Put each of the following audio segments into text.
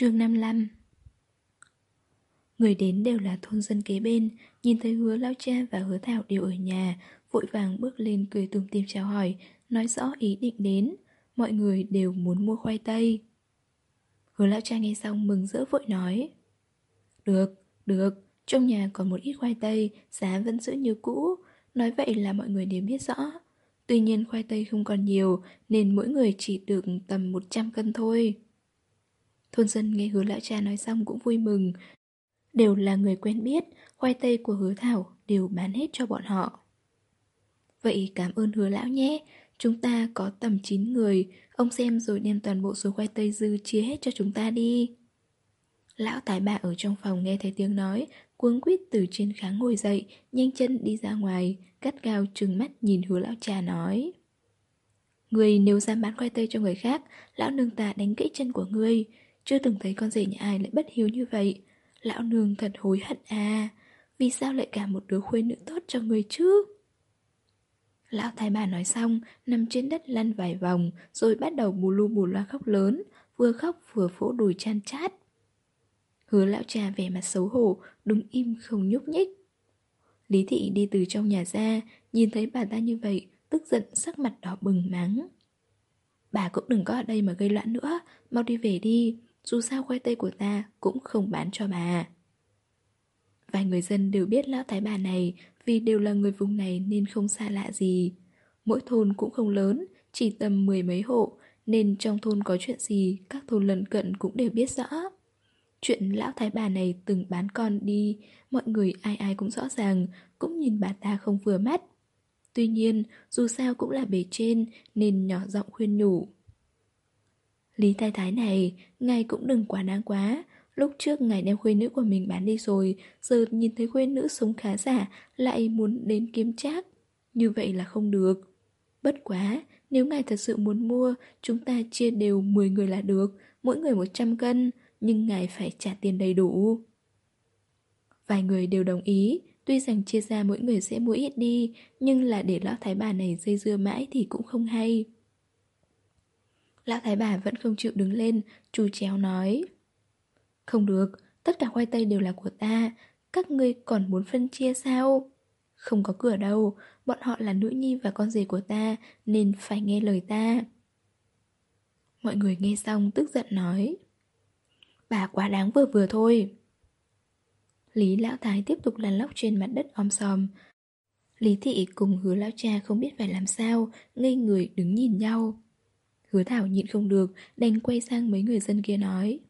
chương 55 Người đến đều là thôn dân kế bên Nhìn thấy hứa lao cha và hứa thảo đều ở nhà Vội vàng bước lên cười tùm tìm chào hỏi Nói rõ ý định đến. Mọi người đều muốn mua khoai tây. Hứa lão cha nghe xong mừng rỡ vội nói Được, được Trong nhà còn một ít khoai tây Giá vẫn giữ như cũ. Nói vậy là mọi người đều biết rõ. Tuy nhiên khoai tây không còn nhiều Nên mỗi người chỉ được tầm 100 cân thôi. Thôn dân nghe hứa lão cha nói xong cũng vui mừng. Đều là người quen biết, Khoai tây của hứa thảo đều bán hết cho bọn họ. Vậy cảm ơn hứa lão nhé. Chúng ta có tầm 9 người. Ông xem rồi đem toàn bộ số khoai tây dư chia hết cho chúng ta đi. Lão tài bà ở trong phòng nghe thấy tiếng nói, Cuống quýt từ trên kháng ngồi dậy, Nhanh chân đi ra ngoài Cắt cao trừng mắt nhìn hứa lão cha nói. Người nếu dám bán khoai tây cho người khác, Lão nương ta đánh gãy chân của ngươi. Chưa từng thấy con rể nhà ai lại bất hiếu như vậy. Lão nương thật hối hận à. Vì sao lại cả một đứa khuê nữ tốt cho người chứ? Lão thái bà nói xong, Nằm trên đất lăn vài vòng, Rồi bắt đầu bù lu bù loa khóc lớn, Vừa khóc vừa phỗ đùi chan chát. Hứa lão cha vẻ mặt xấu hổ Đứng im không nhúc nhích. Lý thị đi từ trong nhà ra, Nhìn thấy bà ta như vậy, Tức giận sắc mặt đỏ bừng mắng. Bà cũng đừng có ở đây mà gây loạn nữa, Mau đi về đi. Dù sao khoai tây của ta cũng không bán cho bà. Vài người dân đều biết lão thái bà này Vì đều là người vùng này nên không xa lạ gì. Mỗi thôn cũng không lớn, Chỉ tầm mười mấy hộ, Nên trong thôn có chuyện gì, Các thôn lân cận cũng đều biết rõ. Chuyện lão thái bà này từng bán con đi, Mọi người ai ai cũng rõ ràng, Cũng nhìn bà ta không vừa mắt. Tuy nhiên, dù sao cũng là bề trên Nên nhỏ giọng khuyên nhủ. Lý thái thái này Ngài cũng đừng quá đáng quá. Lúc trước ngài đem khuê nữ của mình bán đi rồi Giờ nhìn thấy khuê nữ sống khá giả Lại muốn đến kiếm trác. Như vậy là không được. Bất quá, nếu ngài thật sự muốn mua Chúng ta chia đều 10 người là được Mỗi người 100 cân Nhưng ngài phải trả tiền đầy đủ. Vài người đều đồng ý Tuy rằng chia ra mỗi người sẽ mua ít đi Nhưng là để lão thái bà này dây dưa mãi thì cũng không hay. Lão thái bà vẫn không chịu đứng lên Chú chéo nói. Không được, tất cả khoai tây đều là của ta Các ngươi còn muốn phân chia sao? Không có cửa đâu Bọn họ là nữ nhi và con rể của ta Nên phải nghe lời ta. Mọi người nghe xong tức giận nói. Bà quá đáng vừa vừa thôi. Lý lão thái tiếp tục lăn lóc trên mặt đất om sòm. Lý thị cùng hứa lão cha không biết phải làm sao Ngây người đứng nhìn nhau. Hứa thảo nhịn không được, Đành quay sang mấy người dân kia nói.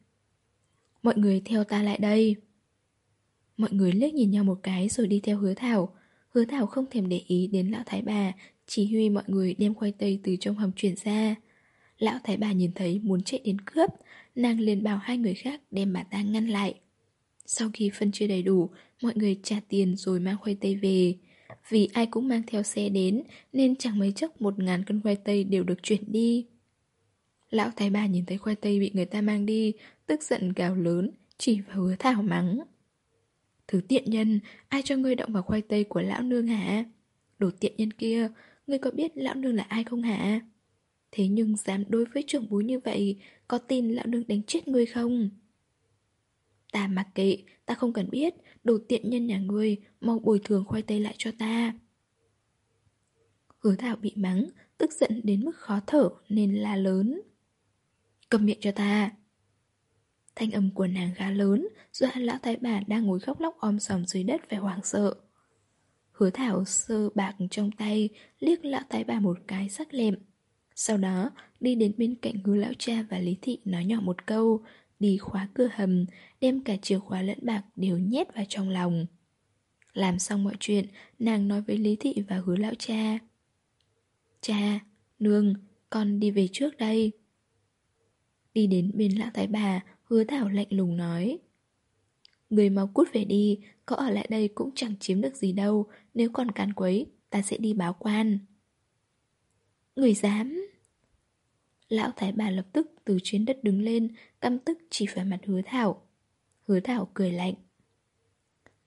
Mọi người theo ta lại đây. Mọi người liếc nhìn nhau một cái rồi đi theo hứa thảo. Hứa thảo không thèm để ý đến lão thái bà, Chỉ huy mọi người đem khoai tây từ trong hầm chuyển ra. Lão thái bà nhìn thấy muốn chạy đến cướp, Nàng liền bảo hai người khác đem bà ta ngăn lại. Sau khi phân chia đầy đủ, Mọi người trả tiền rồi mang khoai tây về. Vì ai cũng mang theo xe đến, Nên chẳng mấy chốc một ngàn cân khoai tây đều được chuyển đi. Lão thái bà nhìn thấy khoai tây bị người ta mang đi, Tức giận gào lớn, Chỉ vào hứa thảo mắng. Thứ tiện nhân, Ai cho ngươi động vào khoai tây của lão nương hả? Đồ tiện nhân kia, Ngươi có biết lão nương là ai không hả? Thế nhưng dám đối với trưởng bối như vậy, Có tin lão nương đánh chết ngươi không? Ta mặc kệ, Ta không cần biết, Đồ tiện nhân nhà ngươi, Mau bồi thường khoai tây lại cho ta. Hứa thảo bị mắng, Tức giận đến mức khó thở, Nên la lớn. Cầm miệng cho ta. Thanh âm của nàng khá lớn Dọa lão thái bà đang ngồi khóc lóc om sòm dưới đất phải hoảng sợ. Hứa thảo sơ bạc trong tay Liếc lão thái bà một cái sắc lẹm. Sau đó đi đến bên cạnh hứa lão cha và Lý Thị nói nhỏ một câu Đi khóa cửa hầm Đem cả chìa khóa lẫn bạc đều nhét vào trong lòng. Làm xong mọi chuyện Nàng nói với Lý Thị và hứa lão cha Cha, nương, con đi về trước đây. Đi đến bên lão thái bà, Hứa thảo lạnh lùng nói. Người mau cút về đi, Có ở lại đây cũng chẳng chiếm được gì đâu, Nếu còn càn quấy, Ta sẽ đi báo quan. Người dám. Lão thái bà lập tức từ trên đất đứng lên, Căm tức chỉ vào mặt hứa thảo. Hứa thảo cười lạnh.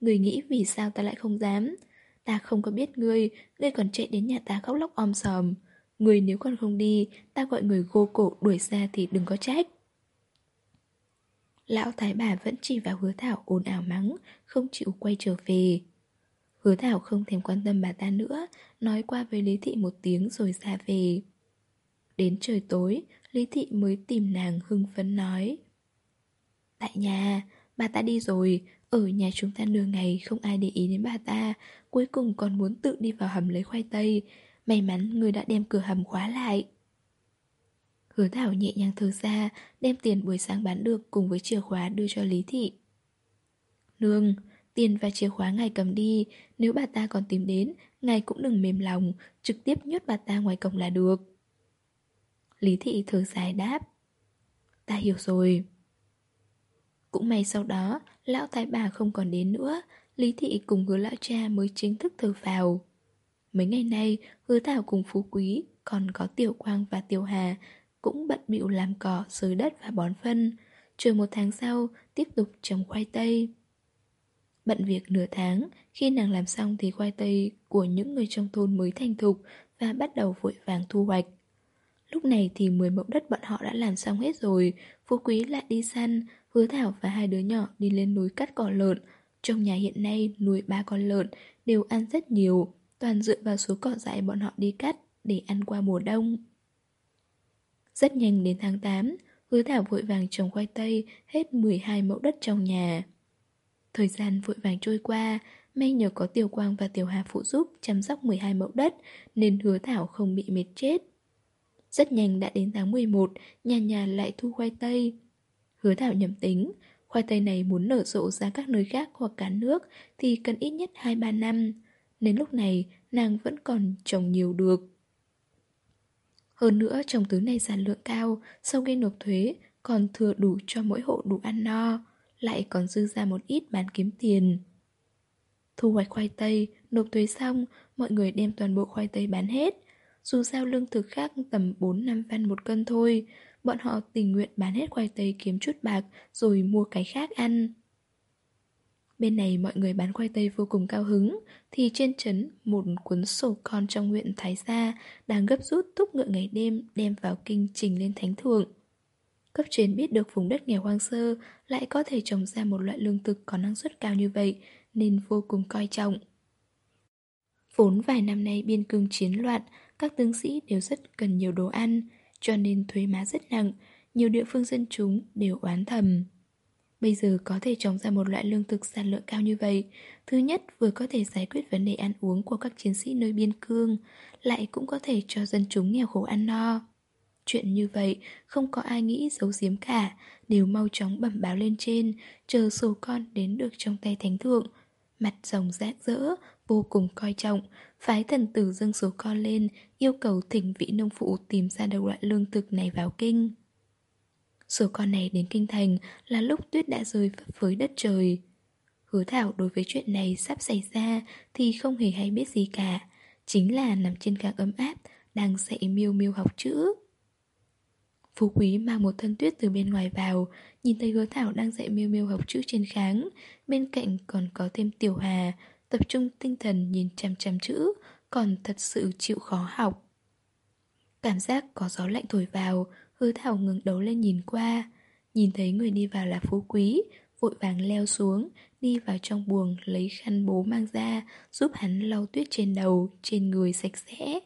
Người nghĩ vì sao ta lại không dám? Ta không có biết ngươi Ngươi còn chạy đến nhà ta khóc lóc om sòm. Người nếu còn không đi Ta gọi người gô cổ đuổi ra thì đừng có trách lão thái bà vẫn chỉ vào hứa thảo ồn ào mắng, không chịu quay trở về. Hứa thảo không thèm quan tâm bà ta nữa, nói qua với Lý Thị một tiếng rồi ra về. Đến trời tối, Lý Thị mới tìm nàng hưng phấn nói. Tại nhà, bà ta đi rồi, ở nhà chúng ta nửa ngày không ai để ý đến bà ta, cuối cùng còn muốn tự đi vào hầm lấy khoai tây. May mắn người đã đem cửa hầm khóa lại. Hứa Thảo nhẹ nhàng thở ra, đem tiền buổi sáng bán được cùng với chìa khóa đưa cho Lý Thị. Nương, tiền và chìa khóa ngài cầm đi, nếu bà ta còn tìm đến, ngài cũng đừng mềm lòng, trực tiếp nhốt bà ta ngoài cổng là được. Lý Thị thở dài đáp. Ta hiểu rồi. Cũng may sau đó, lão thái bà không còn đến nữa, Lý Thị cùng hứa lão cha mới chính thức thở vào. Mấy ngày nay, hứa thảo cùng phú quý, còn có tiểu quang và tiểu hà, cũng bận bịu làm cỏ, sới đất và bón phân. Chờ một tháng sau, tiếp tục trồng khoai tây. Bận việc nửa tháng, khi nàng làm xong thì khoai tây của những người trong thôn mới thành thục và bắt đầu vội vàng thu hoạch. Lúc này thì 10 mẫu đất bọn họ đã làm xong hết rồi, Phú Quý lại đi săn, Hứa Thảo và hai đứa nhỏ đi lên núi cắt cỏ lợn. Trong nhà hiện nay nuôi ba con lợn, đều ăn rất nhiều, toàn dựa vào số cỏ dại bọn họ đi cắt để ăn qua mùa đông. Rất nhanh đến tháng 8, Hứa Thảo vội vàng trồng khoai tây hết 12 mẫu đất trong nhà. Thời gian vội vàng trôi qua, may nhờ có Tiểu Quang và Tiểu Hà phụ giúp chăm sóc 12 mẫu đất nên Hứa Thảo không bị mệt chết. Rất nhanh đã đến tháng 11, nhà nhà lại thu khoai tây. Hứa Thảo nhầm tính, khoai tây này muốn nở rộ ra các nơi khác hoặc cả nước thì cần ít nhất 2-3 năm. Nên lúc này nàng vẫn còn trồng nhiều được. Hơn nữa trồng thứ này sản lượng cao, sau khi nộp thuế còn thừa đủ cho mỗi hộ đủ ăn no, lại còn dư ra một ít bán kiếm tiền. Thu hoạch khoai tây, nộp thuế xong, mọi người đem toàn bộ khoai tây bán hết. Dù sao lương thực khác tầm 4-5 văn một cân thôi Bọn họ tình nguyện bán hết khoai tây kiếm chút bạc Rồi mua cái khác ăn Bên này mọi người bán khoai tây vô cùng cao hứng. Thì trên trấn một cuốn sổ con trong huyện Thái Gia Đang gấp rút túc ngựa ngày đêm Đem vào kinh trình lên thánh thượng. Cấp trên biết được vùng đất nghèo hoang sơ Lại có thể trồng ra một loại lương thực có năng suất cao như vậy Nên vô cùng coi trọng. Vốn vài năm nay biên cương chiến loạn các tướng sĩ đều rất cần nhiều đồ ăn, cho nên thuế má rất nặng, nhiều địa phương dân chúng đều oán thầm. Bây giờ có thể trồng ra một loại lương thực sản lượng cao như vậy, thứ nhất vừa có thể giải quyết vấn đề ăn uống của các chiến sĩ nơi biên cương, lại cũng có thể cho dân chúng nghèo khổ ăn no. Chuyện như vậy không có ai nghĩ giấu giếm cả, đều mau chóng bẩm báo lên trên, chờ sổ con đến được trong tay thánh thượng. Mặt rồng rác rỡ, vô cùng coi trọng, phái thần tử dâng số con lên, yêu cầu thỉnh vị nông phụ tìm ra đầu loại lương thực này vào kinh. Rồi con này đến kinh thành là lúc tuyết đã rơi phấp phới đất trời. Hứa Thảo đối với chuyện này sắp xảy ra thì không hề hay biết gì cả, chính là nằm trên gác ấm áp, đang dạy miêu miêu học chữ. Phú Quý mang một thân tuyết từ bên ngoài vào, nhìn thấy hứa Thảo đang dạy miêu miêu học chữ trên kháng, bên cạnh còn có thêm Tiểu Hà, tập trung tinh thần nhìn chăm chăm chữ, còn thật sự chịu khó học. Cảm giác có gió lạnh thổi vào, hứa thảo ngừng đầu lên nhìn qua. Nhìn thấy người đi vào là phú quý, vội vàng leo xuống, đi vào trong buồng lấy khăn bố mang ra, giúp hắn lau tuyết trên đầu, trên người sạch sẽ.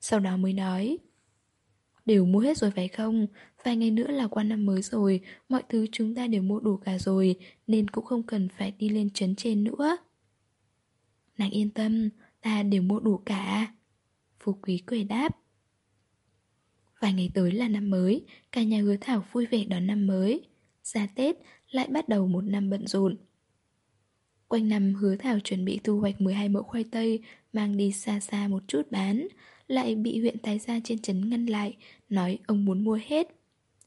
Sau đó mới nói Đều mua hết rồi phải không? Vài ngày nữa là qua năm mới rồi, mọi thứ chúng ta đều mua đủ cả rồi, nên cũng không cần phải đi lên trấn trên nữa. Nàng yên tâm, ta đều mua đủ cả. Phú quý cười đáp. Vài ngày tới là năm mới, cả nhà hứa thảo vui vẻ đón năm mới. Ra Tết lại bắt đầu một năm bận rộn. Quanh năm hứa thảo chuẩn bị thu hoạch 12 mẫu khoai tây, mang đi xa xa một chút bán, lại bị huyện tái Gia trên trấn ngăn lại, nói ông muốn mua hết.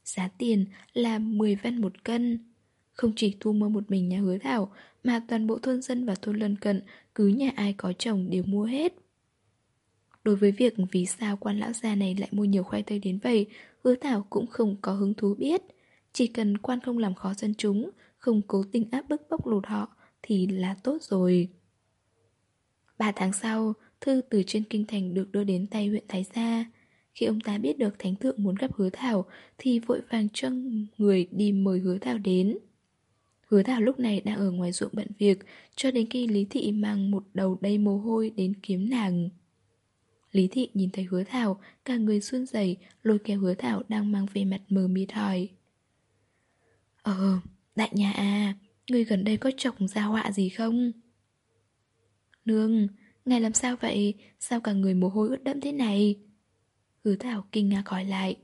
Giá tiền là 10 văn một cân. Không chỉ thu mua một mình nhà hứa thảo, mà toàn bộ thôn dân và thôn lân cận, cứ nhà ai có chồng đều mua hết. Đối với việc vì sao quan lão già này lại mua nhiều khoai tây đến vậy, hứa thảo cũng không có hứng thú biết. Chỉ cần quan không làm khó dân chúng, không cố tình áp bức bóc lột họ, thì là tốt rồi. Ba tháng sau, thư từ trên kinh thành được đưa đến tay huyện Thái Gia. Khi ông ta biết được thánh thượng muốn gặp hứa thảo, thì vội vàng cho người đi mời hứa thảo đến. Hứa Thảo lúc này đang ở ngoài ruộng bận việc, cho đến khi Lý Thị mang một đầu đầy mồ hôi đến kiếm nàng. Lý Thị nhìn thấy Hứa Thảo, cả người run rẩy, lôi kéo Hứa Thảo đang mang về mặt mờ mịt hỏi. Ờ, đại nhà à, người gần đây có chọc ra họa gì không? Nương, ngài làm sao vậy? Sao cả người mồ hôi ướt đẫm thế này? Hứa Thảo kinh ngạc hỏi lại.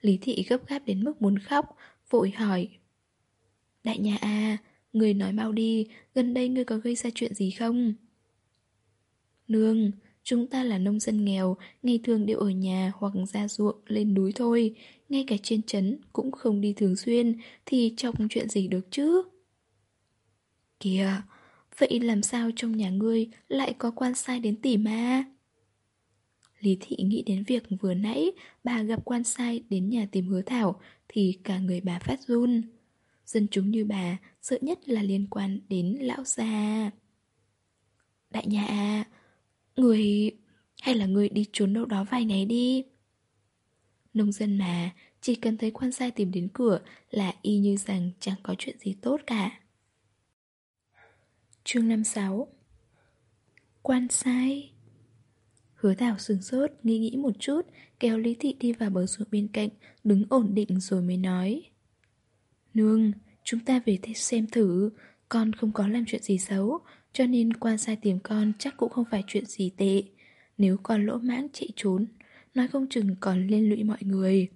Lý Thị gấp gáp đến mức muốn khóc, vội hỏi. Đại nhà à, người nói mau đi, gần đây người có gây ra chuyện gì không? Nương, chúng ta là nông dân nghèo, ngày thường đều ở nhà hoặc ra ruộng lên núi thôi, ngay cả trên trấn cũng không đi thường xuyên, thì trong chuyện gì được chứ? Kìa, vậy làm sao trong nhà ngươi lại có quan sai đến tỉ ma? Lý Thị nghĩ đến việc vừa nãy bà gặp quan sai đến nhà tìm hứa thảo thì cả người bà phát run. Dân chúng như bà sợ nhất là liên quan đến lão già. Đại nhà à, người... hay là người đi trốn đâu đó vài ngày đi. Nông dân mà, chỉ cần thấy quan sai tìm đến cửa là y như rằng chẳng có chuyện gì tốt cả. Chương 56 Quan sai Hứa Thảo sừng sốt, nghi nghĩ một chút, kéo Lý Thị đi vào bờ ruộng bên cạnh, đứng ổn định rồi mới nói. Nương, chúng ta về xem thử, con không có làm chuyện gì xấu, cho nên quan sai tìm con chắc cũng không phải chuyện gì tệ. Nếu con lỗ mãng chạy trốn, nói không chừng còn liên lụy mọi người.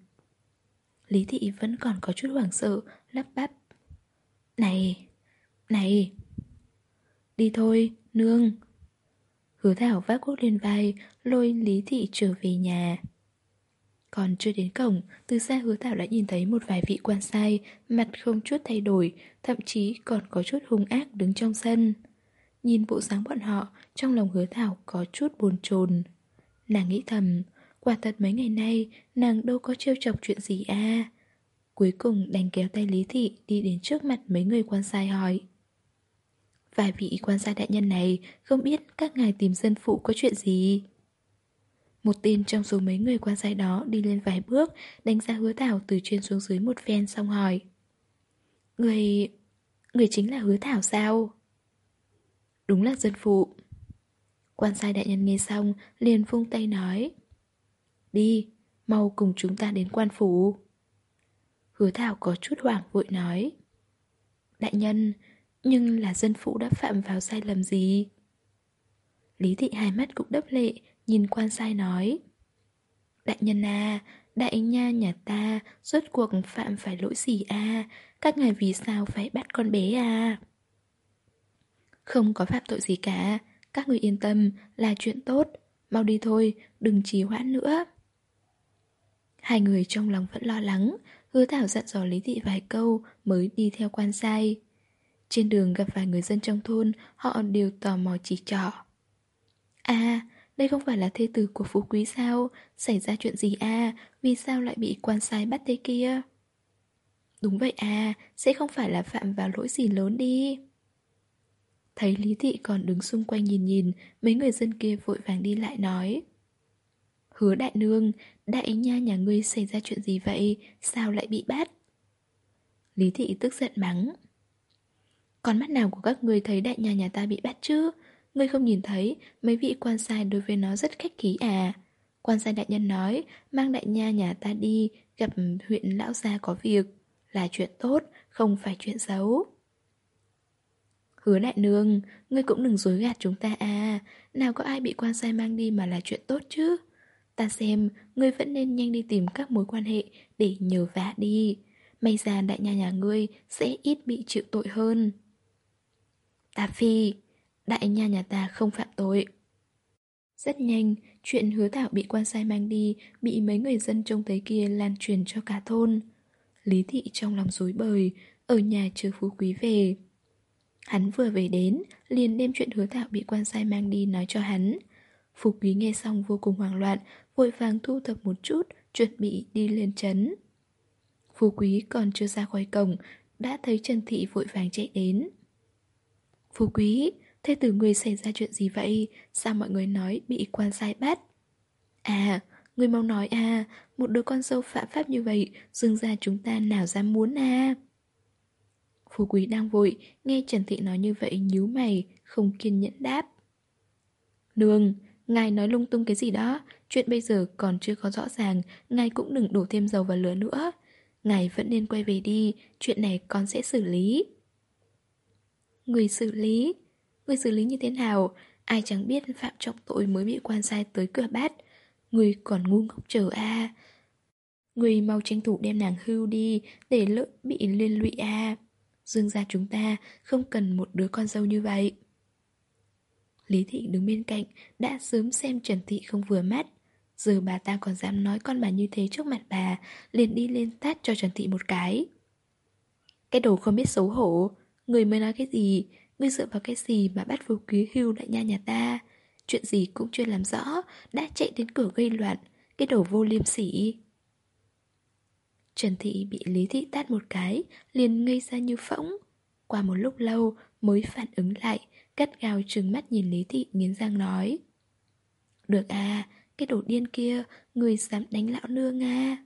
Lý Thị vẫn còn có chút hoảng sợ, lắp bắp. Này, này. Đi thôi, nương. Hứa Thảo vác cuốc lên vai, lôi Lý Thị trở về nhà. Còn chưa đến cổng, từ xa hứa Thảo đã nhìn thấy một vài vị quan sai, mặt không chút thay đổi, thậm chí còn có chút hung ác đứng trong sân. Nhìn bộ dáng bọn họ, trong lòng hứa Thảo có chút buồn chồn. Nàng nghĩ thầm, quả thật mấy ngày nay, nàng đâu có trêu chọc chuyện gì à. Cuối cùng đành kéo tay Lý Thị đi đến trước mặt mấy người quan sai hỏi. Vài vị quan gia đại nhân này không biết các ngài tìm dân phụ có chuyện gì. Một tên trong số mấy người quan sai đó đi lên vài bước, đánh giá hứa thảo từ trên xuống dưới một phen xong hỏi. Người... người chính là hứa thảo sao? Đúng là dân phụ. Quan sai đại nhân nghe xong, liền vung tay nói. Đi, mau cùng chúng ta đến quan phủ. Hứa thảo có chút hoảng vội nói. Đại nhân, nhưng là dân phụ đã phạm vào sai lầm gì? Lý thị hai mắt cũng đấp lệ, nhìn quan sai nói. Đại nhân à, đại nha nhà ta rốt cuộc phạm phải lỗi gì à? Các ngài vì sao phải bắt con bé à? Không có phạm tội gì cả, các người yên tâm, là chuyện tốt. Mau đi thôi, đừng trì hoãn nữa. Hai người trong lòng vẫn lo lắng, hứa thảo dặn dò Lý Thị vài câu mới đi theo quan sai. Trên đường gặp vài người dân trong thôn, họ đều tò mò chỉ trỏ. À, đây không phải là thê tử của phú quý sao? Xảy ra chuyện gì à? Vì sao lại bị quan sai bắt thế kia? Đúng vậy à, sẽ không phải là phạm vào lỗi gì lớn đi. Thấy Lý Thị còn đứng xung quanh nhìn nhìn, mấy người dân kia vội vàng đi lại nói. Hứa đại nương, đại nha nhà ngươi xảy ra chuyện gì vậy? Sao lại bị bắt? Lý Thị tức giận mắng. Còn mắt nào của các ngươi thấy đại nha nhà ta bị bắt chứ? Ngươi không nhìn thấy, mấy vị quan sai đối với nó rất khách khí à. Quan sai đại nhân nói, mang đại nha nhà ta đi, gặp huyện lão gia có việc. Là chuyện tốt, không phải chuyện xấu. Hứa đại nương, ngươi cũng đừng dối gạt chúng ta à, nào có ai bị quan sai mang đi mà là chuyện tốt chứ. Ta xem, ngươi vẫn nên nhanh đi tìm các mối quan hệ để nhờ vả đi. May ra đại nhà nhà ngươi sẽ ít bị chịu tội hơn. Ta phi, đại nhà nhà ta không phạm tội. Rất nhanh, chuyện hứa thảo bị quan sai mang đi bị mấy người dân trông thấy kia lan truyền cho cả thôn. Lý thị trong lòng rối bời, ở nhà chờ phú quý về. Hắn vừa về đến, liền đem chuyện hứa thảo bị quan sai mang đi nói cho hắn. Phú quý nghe xong vô cùng hoảng loạn, vội vàng thu thập một chút, chuẩn bị đi lên trấn. Phú quý còn chưa ra khỏi cổng, đã thấy Trần Thị vội vàng chạy đến. Phú quý, thế tử người xảy ra chuyện gì vậy? Sao mọi người nói bị quan sai bắt? À, người mau nói à, một đứa con dâu phạm pháp như vậy, dương ra chúng ta nào dám muốn à? Phú Quý đang vội, nghe Trần Thị nói như vậy nhíu mày, không kiên nhẫn đáp. Nương, ngài nói lung tung cái gì đó, chuyện bây giờ còn chưa có rõ ràng, ngài cũng đừng đổ thêm dầu vào lửa nữa. Ngài vẫn nên quay về đi, chuyện này con sẽ xử lý. Người xử lý? Người xử lý như thế nào? Ai chẳng biết phạm trọng tội mới bị quan sai tới cửa bát. Người còn ngu ngốc chờ à. Người mau tranh thủ đem nàng hưu đi, để lỡ bị liên lụy à. Dương gia chúng ta không cần một đứa con dâu như vậy. Lý Thị đứng bên cạnh đã sớm xem Trần Thị không vừa mắt. Giờ bà ta còn dám nói con bà như thế trước mặt bà, liền đi lên tát cho Trần Thị một cái. Cái đồ không biết xấu hổ, người mới nói cái gì, ngươi dựa vào cái gì mà bắt vô quý hưu đại nha nhà ta. Chuyện gì cũng chưa làm rõ, đã chạy đến cửa gây loạn, cái đồ vô liêm sỉ. Trần Thị bị Lý Thị tát một cái, liền ngây ra như phỗng. Qua một lúc lâu mới phản ứng lại, cắt gào trừng mắt nhìn Lý Thị nghiến răng nói. Được à, cái đồ điên kia, người dám đánh lão nương à.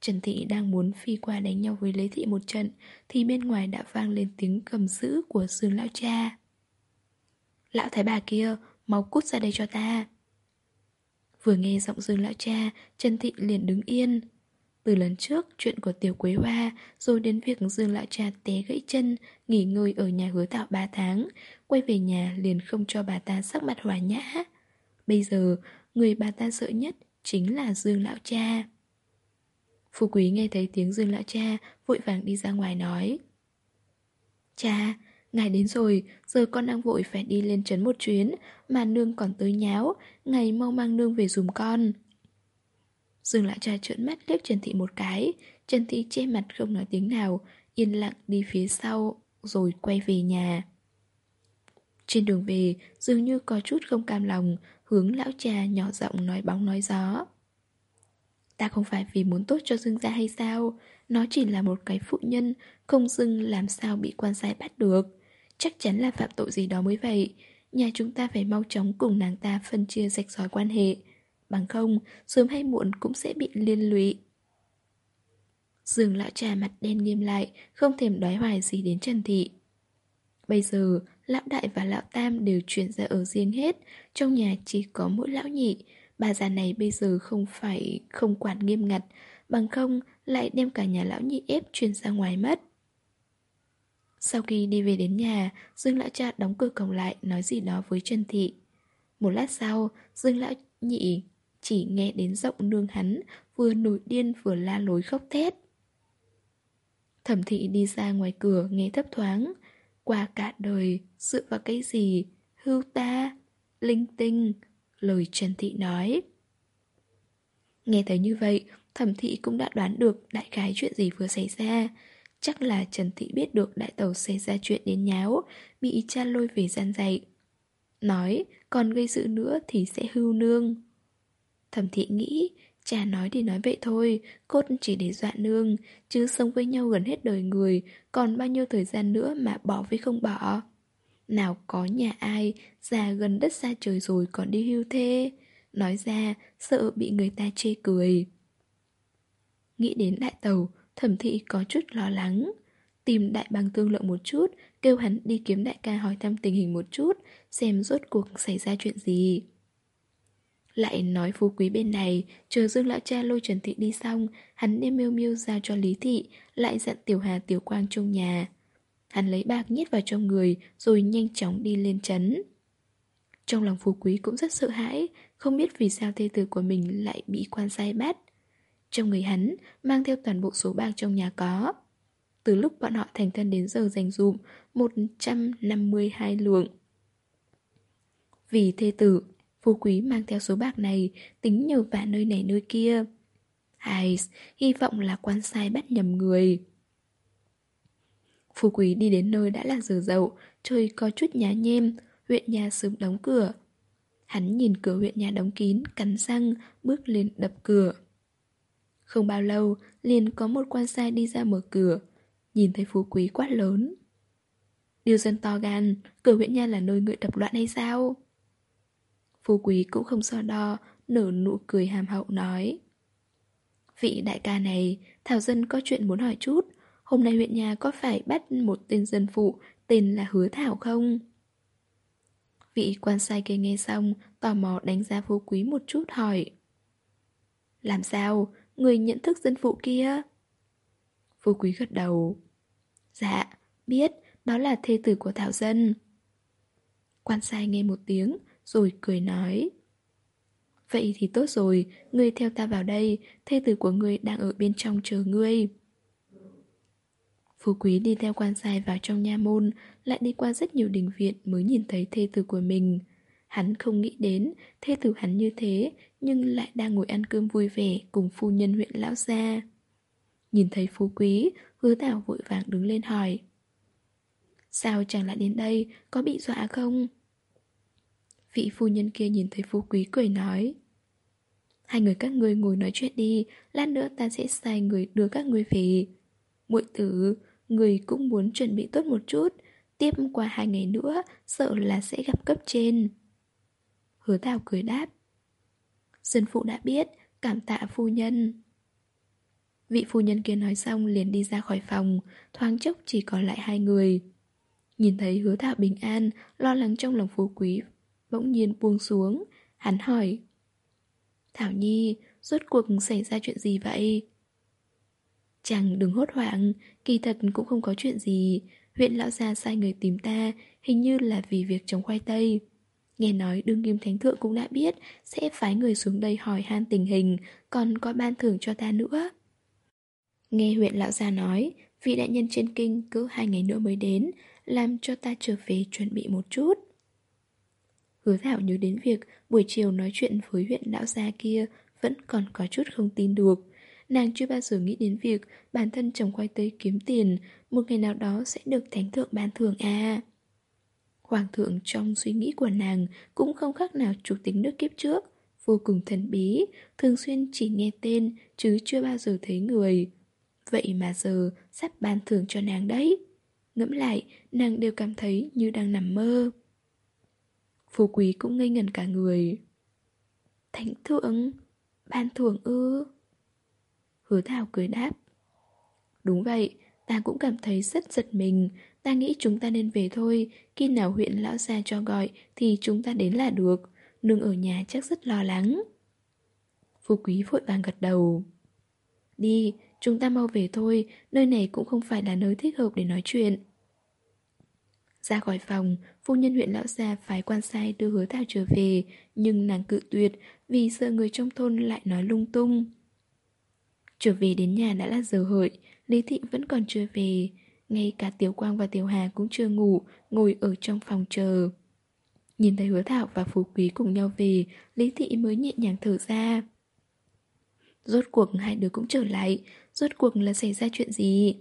Trần Thị đang muốn phi qua đánh nhau với Lý Thị một trận, thì bên ngoài đã vang lên tiếng cầm giữ của Dương Lão Cha. Lão thái bà kia, mau cút ra đây cho ta. Vừa nghe giọng Dương Lão Cha, Trần Thị liền đứng yên. Từ lần trước, chuyện của Tiểu Quế Hoa, rồi đến việc Dương Lão Cha té gãy chân, nghỉ ngơi ở nhà hứa tạo 3 tháng, quay về nhà liền không cho bà ta sắc mặt hòa nhã. Bây giờ, người bà ta sợ nhất chính là Dương Lão Cha. Phú Quý nghe thấy tiếng Dương Lão Cha, vội vàng đi ra ngoài nói. Cha, ngài đến rồi, giờ con đang vội phải đi lên trấn một chuyến, mà nương còn tới nháo, ngài mau mang nương về dùm con. Dương lại Cha trợn mắt liếc Trần Thị một cái, Trần Thị che mặt không nói tiếng nào, yên lặng đi phía sau, rồi quay về nhà. Trên đường về, dường như có chút không cam lòng, hướng lão cha nhỏ giọng nói bóng nói gió. Ta không phải vì muốn tốt cho Dương gia hay sao? Nó chỉ là một cái phụ nhân Không dưng làm sao bị quan sai bắt được. Chắc chắn là phạm tội gì đó mới vậy. Nhà chúng ta phải mau chóng cùng nàng ta phân chia rạch ròi quan hệ. Bằng không, sớm hay muộn cũng sẽ bị liên lụy. Dương lão trà mặt đen nghiêm lại Không thèm đoái hoài gì đến Trần Thị. Bây giờ, lão đại và lão tam đều chuyển ra ở riêng hết Trong nhà chỉ có mỗi lão nhị. Bà già này bây giờ không phải không quản nghiêm ngặt Bằng không lại đem cả nhà lão nhị ép chuyển ra ngoài mất. Sau khi đi về đến nhà Dương lão cha đóng cửa cổng lại nói gì đó với Trần Thị. Một lát sau Dương lão nhị chỉ nghe đến giọng nương hắn Vừa nổi điên vừa la lối khóc thét Thẩm thị đi ra ngoài cửa nghe thấp thoáng Qua cả đời dựa vào cái gì Hưu ta Linh tinh lời Trần Thị nói. Nghe thấy như vậy, thẩm thị cũng đã đoán được đại khái chuyện gì vừa xảy ra. Chắc là Trần Thị biết được đại tàu xảy ra chuyện đến nháo, bị cha lôi về gian dạy. Nói, còn gây sự nữa thì sẽ hưu nương. Thẩm thị nghĩ, cha nói thì nói vậy thôi, cốt chỉ để dọa nương, chứ sống với nhau gần hết đời người, còn bao nhiêu thời gian nữa mà bỏ với không bỏ. Nào có nhà ai già gần đất xa trời rồi còn đi hưu thế? Nói ra sợ bị người ta chê cười. Nghĩ đến đại tàu Thẩm thị có chút lo lắng. Tìm đại bằng tương lượng một chút Kêu hắn đi kiếm đại ca hỏi thăm tình hình một chút Xem rốt cuộc xảy ra chuyện gì. Lại nói phú quý bên này, Chờ Dương Lão Cha lôi Trần Thị đi xong, Hắn đem miêu miêu ra cho Lý Thị, Lại dặn Tiểu Hà, Tiểu Quang trong nhà. Hắn lấy bạc nhét vào trong người, Rồi nhanh chóng đi lên chấn Trong lòng phú quý cũng rất sợ hãi, Không biết vì sao thê tử của mình lại bị quan sai bắt. Trong người hắn, Mang theo toàn bộ số bạc trong nhà có. Từ lúc bọn họ thành thân đến giờ dành dụm 152 lượng. Vì thê tử Phú quý mang theo số bạc này Tính nhờ vả nơi này nơi kia Hay, hy vọng là quan sai bắt nhầm người Phú Quý đi đến nơi đã là giờ dậu, trời có chút nhá nhem, huyện nhà sớm đóng cửa. Hắn nhìn cửa huyện nhà đóng kín, cắn răng, bước lên đập cửa. Không bao lâu, liền có một quan sai đi ra mở cửa, nhìn thấy Phú Quý quát lớn. Điều dân to gan, cửa huyện nhà là nơi người đập loạn hay sao? Phú Quý cũng không so đo, nở nụ cười hàm hậu nói. Vị đại ca này, Thảo Dân có chuyện muốn hỏi chút, hôm nay huyện nhà có phải bắt một tên dân phụ tên là Hứa Thảo không? Vị quan sai kia nghe xong, tò mò đánh giá phú quý một chút hỏi. Làm sao? Người nhận thức dân phụ kia? Phú quý gật đầu. Dạ, biết, đó là thê tử của Thảo Dân. Quan sai nghe một tiếng, rồi cười nói. Vậy thì tốt rồi, ngươi theo ta vào đây, thê tử của ngươi đang ở bên trong chờ ngươi. Phú Quý đi theo quan sai vào trong nha môn, lại đi qua rất nhiều đình viện mới nhìn thấy thê tử của mình. Hắn không nghĩ đến thê tử hắn như thế, nhưng lại đang ngồi ăn cơm vui vẻ cùng phu nhân huyện lão gia. Nhìn thấy Phú Quý, hứa tảo vội vàng đứng lên hỏi. Sao chàng lại đến đây, có bị dọa không? Vị phu nhân kia nhìn thấy Phú Quý cười nói. Hai người các ngươi ngồi nói chuyện đi, lát nữa ta sẽ sai người đưa các ngươi về. Muội tử, người cũng muốn chuẩn bị tốt một chút, tiếp qua hai ngày nữa, sợ là sẽ gặp cấp trên. Hứa Thảo cười đáp. Dân phụ đã biết, cảm tạ phu nhân. Vị phu nhân kia nói xong liền đi ra khỏi phòng, thoáng chốc chỉ còn lại hai người. Nhìn thấy hứa thảo bình an, lo lắng trong lòng phú quý, bỗng nhiên buông xuống, hắn hỏi. Thảo Nhi, rốt cuộc xảy ra chuyện gì vậy? Chàng đừng hốt hoảng, kỳ thật cũng không có chuyện gì. Huyện lão gia sai người tìm ta, hình như là vì việc trồng khoai tây. Nghe nói đương kim thánh thượng cũng đã biết Sẽ phái người xuống đây hỏi han tình hình Còn có ban thưởng cho ta nữa Nghe huyện lão gia nói Vị đại nhân trên kinh cứ hai ngày nữa mới đến Làm cho ta trở về chuẩn bị một chút Hứa Thảo nhớ đến việc buổi chiều nói chuyện với huyện lão gia kia vẫn còn có chút không tin được. Nàng chưa bao giờ nghĩ đến việc bản thân trồng khoai tây kiếm tiền, một ngày nào đó sẽ được thánh thượng ban thưởng à. Hoàng thượng trong suy nghĩ của nàng cũng không khác nào chủ tịch nước kiếp trước, vô cùng thần bí, thường xuyên chỉ nghe tên chứ chưa bao giờ thấy người. Vậy mà giờ sắp ban thưởng cho nàng đấy. Ngẫm lại, nàng đều cảm thấy như đang nằm mơ. Phú quý cũng ngây ngần cả người. Thánh thượng, ban thưởng ư? Hứa thảo cười đáp. Đúng vậy, ta cũng cảm thấy rất giật mình, Ta nghĩ chúng ta nên về thôi. Khi nào huyện lão gia cho gọi Thì chúng ta đến là được. Nương ở nhà chắc rất lo lắng. Phú quý vội vàng gật đầu. Đi, chúng ta mau về thôi. Nơi này cũng không phải là nơi thích hợp để nói chuyện. Ra khỏi phòng, phu nhân huyện lão gia phái quan sai đưa hứa thảo trở về Nhưng nàng cự tuyệt vì sợ người trong thôn lại nói lung tung Trở về đến nhà đã là giờ hợi Lý Thị vẫn còn chưa về ngay cả Tiểu Quang và Tiểu Hà cũng chưa ngủ, ngồi ở trong phòng chờ. Nhìn thấy hứa thảo và phú quý cùng nhau về, Lý Thị mới nhẹ nhàng thở ra. Rốt cuộc hai đứa cũng trở lại, rốt cuộc là xảy ra chuyện gì?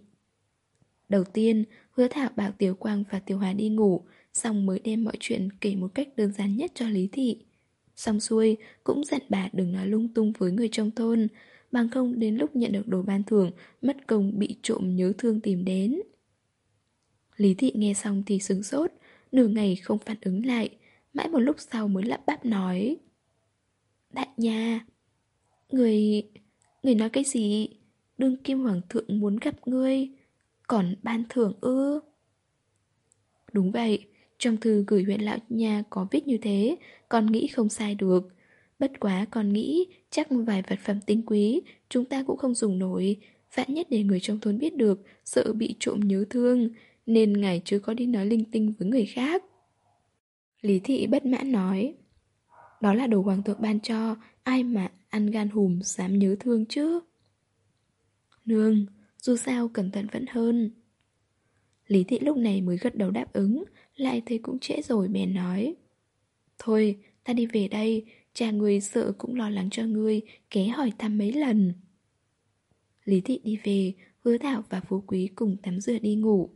Đầu tiên, hứa thảo bảo Tiểu Quang và Tiểu hòa đi ngủ, xong mới đem mọi chuyện kể một cách đơn giản nhất cho Lý Thị. Xong xuôi, cũng dặn bà đừng nói lung tung với người trong thôn, bằng không đến lúc nhận được đồ ban thưởng, mất công bị trộm nhớ thương tìm đến. Lý thị nghe xong thì sửng sốt, nửa ngày không phản ứng lại, mãi một lúc sau mới lắp bắp nói. Đại nha, người... người nói cái gì? Đương kim hoàng thượng muốn gặp ngươi, còn ban thưởng ư? Đúng vậy, trong thư gửi huyện lão nhà có viết như thế, con nghĩ không sai được. Bất quá con nghĩ chắc vài vật phẩm tinh quý chúng ta cũng không dùng nổi, vạn nhất để người trong thôn biết được, sợ bị trộm nhớ thương, nên ngài chưa có đi nói linh tinh với người khác. Lý thị bất mãn nói, đó là đồ hoàng thượng ban cho, ai mà ăn gan hùm dám nhớ thương chứ. Nương, dù sao cẩn thận vẫn hơn. Lý thị lúc này mới gật đầu đáp ứng, lại thấy cũng trễ rồi bèn nói. Thôi, ta đi về đây, cha người sợ cũng lo lắng cho ngươi, ké hỏi thăm mấy lần. Lý thị đi về, hứa thảo và phú quý cùng tắm rửa đi ngủ.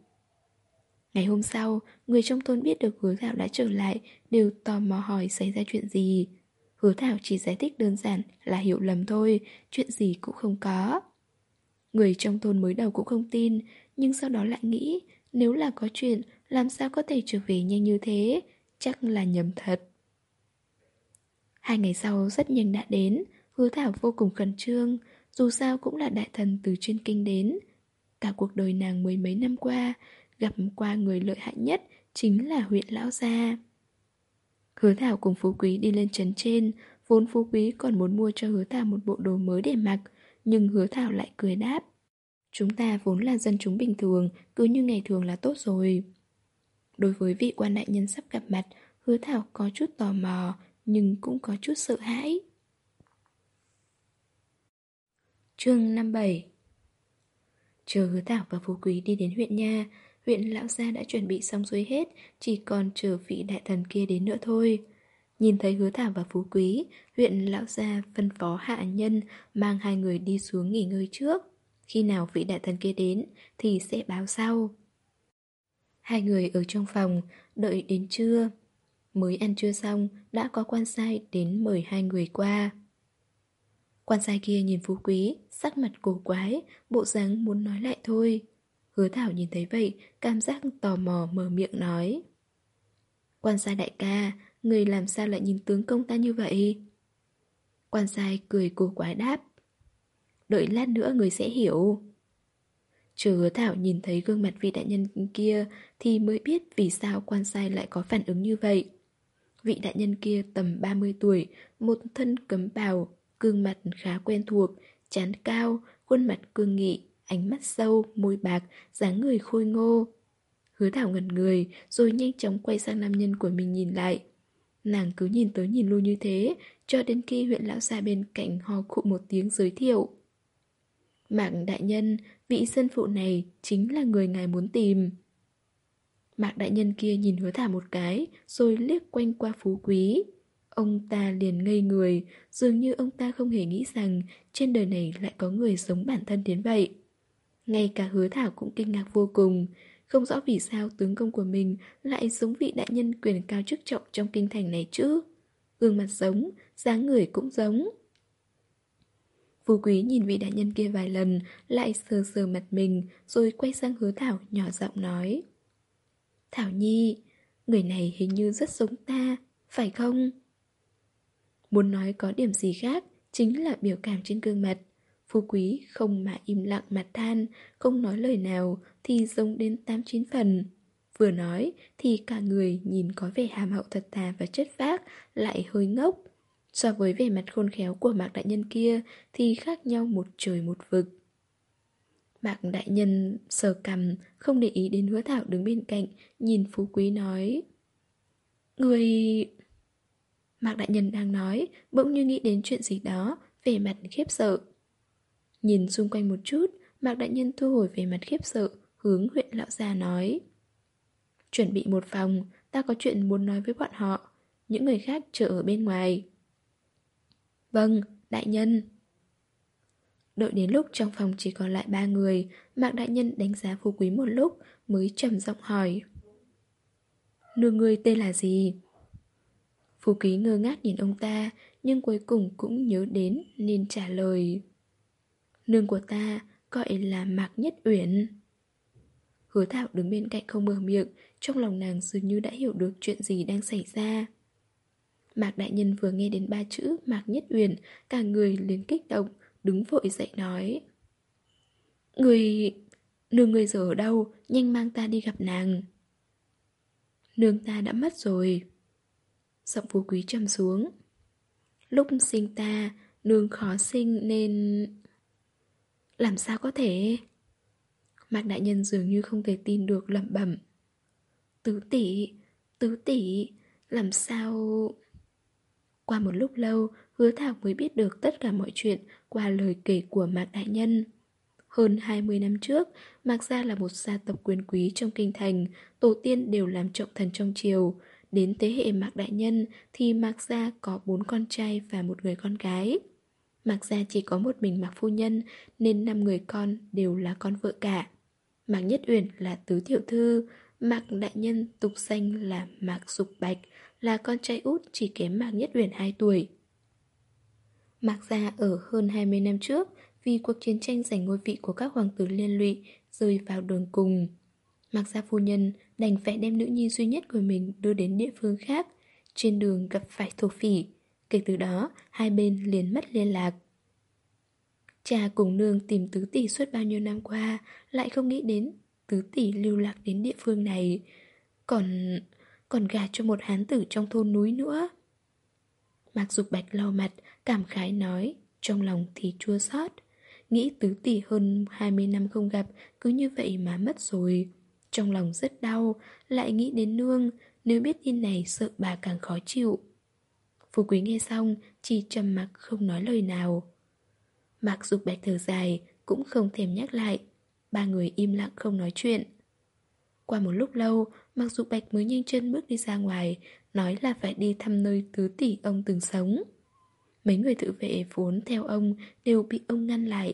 Ngày hôm sau, người trong thôn biết được hứa thảo đã trở lại, đều tò mò hỏi xảy ra chuyện gì. Hứa thảo chỉ giải thích đơn giản là hiểu lầm thôi, chuyện gì cũng không có. Người trong thôn mới đầu cũng không tin, nhưng sau đó lại nghĩ, nếu là có chuyện, làm sao có thể trở về nhanh như thế, chắc là nhầm thật. Hai ngày sau rất nhanh đã đến, hứa thảo vô cùng khẩn trương, dù sao cũng là đại thần từ trên kinh đến. Cả cuộc đời nàng mười mấy năm qua, gặp qua người lợi hại nhất chính là huyện Lão Gia. Hứa Thảo cùng Phú Quý đi lên trấn trên, vốn Phú Quý còn muốn mua cho Hứa Thảo một bộ đồ mới để mặc, nhưng Hứa Thảo lại cười đáp. Chúng ta vốn là dân chúng bình thường, cứ như ngày thường là tốt rồi. Đối với vị quan đại nhân sắp gặp mặt, Hứa Thảo có chút tò mò, nhưng cũng có chút sợ hãi. Chương 57 Chờ hứa Thảo và Phú Quý đi đến huyện nha, huyện lão gia đã chuẩn bị xong xuôi hết, chỉ còn chờ vị đại thần kia đến nữa thôi. Nhìn thấy hứa Thảo và Phú Quý, huyện lão gia phân phó hạ nhân mang hai người đi xuống nghỉ ngơi trước. Khi nào vị đại thần kia đến thì sẽ báo sau. Hai người ở trong phòng, đợi đến trưa. Mới ăn trưa xong, đã có quan sai đến mời hai người qua. Quan sai kia nhìn phú quý, sắc mặt cổ quái, bộ dáng muốn nói lại thôi. Hứa Thảo nhìn thấy vậy, cảm giác tò mò mở miệng nói. Quan sai đại ca, người làm sao lại nhìn tướng công ta như vậy? Quan sai cười cổ quái đáp. Đợi lát nữa người sẽ hiểu. Chờ hứa Thảo nhìn thấy gương mặt vị đại nhân kia thì mới biết vì sao quan sai lại có phản ứng như vậy. Vị đại nhân kia tầm 30 tuổi, một thân cấm bào, gương mặt khá quen thuộc, chán cao, khuôn mặt cương nghị, ánh mắt sâu, môi bạc, dáng người khôi ngô. Hứa Thảo ngẩn người, rồi nhanh chóng quay sang nam nhân của mình nhìn lại. Nàng cứ nhìn tới nhìn lui như thế, cho đến khi huyện lão gia bên cạnh ho khụ một tiếng giới thiệu. Mạng đại nhân, vị dân phụ này chính là người ngài muốn tìm. Mạc đại nhân kia nhìn hứa thả một cái, rồi liếc quanh qua phú quý. Ông ta liền ngây người, dường như ông ta không hề nghĩ rằng trên đời này lại có người giống bản thân đến vậy. Ngay cả hứa thảo cũng kinh ngạc vô cùng, không rõ vì sao tướng công của mình lại giống vị đại nhân quyền cao chức trọng trong kinh thành này chứ. Gương mặt giống, dáng người cũng giống. Phú quý nhìn vị đại nhân kia vài lần, lại sờ sờ mặt mình, rồi quay sang hứa thảo nhỏ giọng nói. Thảo Nhi, người này hình như rất giống ta, phải không? Muốn nói có điểm gì khác, chính là biểu cảm trên gương mặt. Phú quý không mà im lặng mặt than, không nói lời nào thì giống đến tám chín phần. Vừa nói thì cả người nhìn có vẻ hàm hậu thật thà và chất phác, lại hơi ngốc. So với vẻ mặt khôn khéo của mạc đại nhân kia thì khác nhau một trời một vực. Mạc đại nhân sờ cầm, không để ý đến hứa thảo đứng bên cạnh, nhìn phú quý nói. Người... Mạc đại nhân đang nói, bỗng như nghĩ đến chuyện gì đó, vẻ mặt khiếp sợ. Nhìn xung quanh một chút, Mạc đại nhân thu hồi vẻ mặt khiếp sợ, hướng huyện lão già nói. Chuẩn bị một phòng, ta có chuyện muốn nói với bọn họ, những người khác chờ ở bên ngoài. Vâng, đại nhân. Đợi đến lúc trong phòng chỉ còn lại ba người, Mạc Đại Nhân đánh giá phú quý một lúc mới trầm giọng hỏi. Nương ngươi tên là gì? Phú quý ngơ ngác nhìn ông ta, nhưng cuối cùng cũng nhớ đến nên trả lời. Nương của ta gọi là Mạc Nhất Uyển. Hứa Thảo đứng bên cạnh không mở miệng, trong lòng nàng dường như đã hiểu được chuyện gì đang xảy ra. Mạc Đại Nhân vừa nghe đến ba chữ Mạc Nhất Uyển, cả người liền kích động, đứng vội dậy nói. Người... Nương người giờ ở đâu, nhanh mang ta đi gặp nàng. Nương ta đã mất rồi. Giọng phú quý trầm xuống. Lúc sinh ta, nương khó sinh nên... Làm sao có thể? Mạc đại nhân dường như không thể tin được lẩm bẩm. Tứ tỷ, tứ tỷ, làm sao... Qua một lúc lâu, hứa thảo mới biết được tất cả mọi chuyện qua lời kể của Mạc Đại Nhân. Hơn 20 năm trước, Mạc Gia là một gia tộc quyền quý trong kinh thành, tổ tiên đều làm trọng thần trong triều. Đến thế hệ Mạc Đại Nhân thì Mạc Gia có bốn con trai và một người con gái. Mạc Gia chỉ có một mình Mạc Phu Nhân nên năm người con đều là con vợ cả. Mạc Nhất Uyển là tứ tiểu thư, Mạc Đại Nhân tục danh là Mạc Dục Bạch, là con trai út chỉ kém Mạc Nhất Uyển 2 tuổi. Mạc Gia ở hơn 20 năm trước vì cuộc chiến tranh giành ngôi vị của các hoàng tử liên lụy rơi vào đường cùng. Mạc Gia phu nhân đành phải đem nữ nhi duy nhất của mình đưa đến địa phương khác, trên đường gặp phải thổ phỉ. Kể từ đó, hai bên liền mất liên lạc. Cha cùng nương tìm tứ tỷ suốt bao nhiêu năm qua Lại không nghĩ đến tứ tỷ lưu lạc đến địa phương này. Còn... còn gả cho một hán tử trong thôn núi nữa. Mạc Dục Bạch lau mặt, cảm khái nói Trong lòng thì chua xót. Nghĩ tứ tỷ hơn 20 năm không gặp Cứ như vậy mà mất rồi. Trong lòng rất đau Lại nghĩ đến nương Nếu biết tin này sợ bà càng khó chịu. Phú quý nghe xong Chỉ trầm mặc không nói lời nào. Mặc Dục Bạch thở dài Cũng không thèm nhắc lại, Ba người im lặng không nói chuyện. Qua một lúc lâu, Mặc Dục Bạch mới nhanh chân bước đi ra ngoài, Nói là phải đi thăm nơi tứ tỷ ông từng sống. Mấy người tự vệ vốn theo ông Đều bị ông ngăn lại.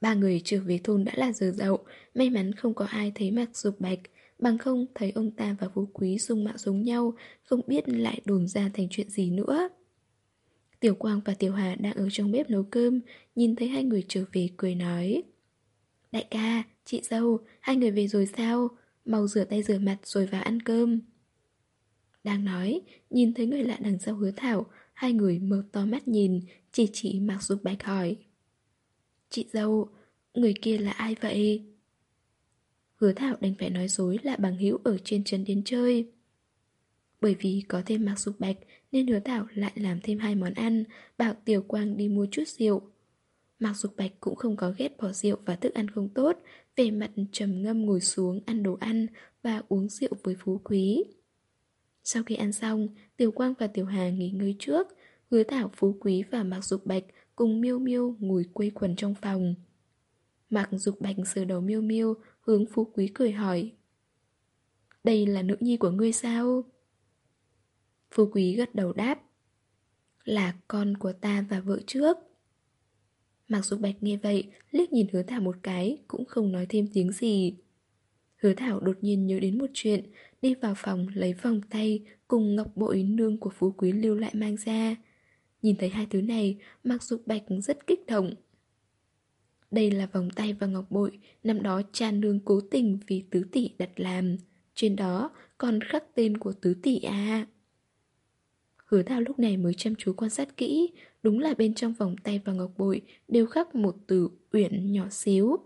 Ba người trở về thôn đã là giờ dậu, May mắn không có ai thấy Mạc Dục Bạch, Bằng không thấy ông ta và Phú Quý dung mạo giống nhau, Không biết lại đồn ra thành chuyện gì nữa. Tiểu Quang và Tiểu Hà đang ở trong bếp nấu cơm Nhìn thấy hai người trở về cười nói Đại ca, chị dâu, hai người về rồi sao? Mau rửa tay rửa mặt rồi vào ăn cơm Đang nói, nhìn thấy người lạ đằng sau hứa thảo Hai người mở to mắt nhìn, chỉ chỉ mặc dục bạch hỏi Chị dâu, người kia là ai vậy? Hứa thảo đành phải nói dối là bằng hữu ở trên trấn đến chơi bởi vì có thêm mặc dục bạch nên hứa thảo lại làm thêm hai món ăn, bảo Tiểu Quang đi mua chút rượu. Mặc dục bạch cũng không có ghét bỏ rượu và thức ăn không tốt, về mặt trầm ngâm ngồi xuống ăn đồ ăn và uống rượu với phú quý. Sau khi ăn xong, Tiểu Quang và Tiểu Hà nghỉ ngơi trước, hứa thảo phú quý và Mạc Dục Bạch cùng Miêu Miêu ngồi quây quần trong phòng. Mạc Dục Bạch sờ đầu Miêu Miêu, hướng phú quý cười hỏi. Đây là nữ nhi của ngươi sao? Phú Quý gật đầu đáp, Là con của ta và vợ trước. Mặc dù Bạch nghe vậy, liếc nhìn hứa thảo một cái Cũng không nói thêm tiếng gì. Hứa thảo đột nhiên nhớ đến một chuyện, Đi vào phòng lấy vòng tay Cùng ngọc bội nương của Phú Quý lưu lại mang ra. Nhìn thấy hai thứ này, Mặc dù Bạch rất kích động. Đây là vòng tay và ngọc bội, Năm đó cha nương cố tình vì tứ tỷ đặt làm. Trên đó còn khắc tên của tứ tỷ à. Hứa thao lúc này mới chăm chú quan sát kỹ. Đúng là bên trong vòng tay và ngọc bội Đều khắc một từ uyển nhỏ xíu.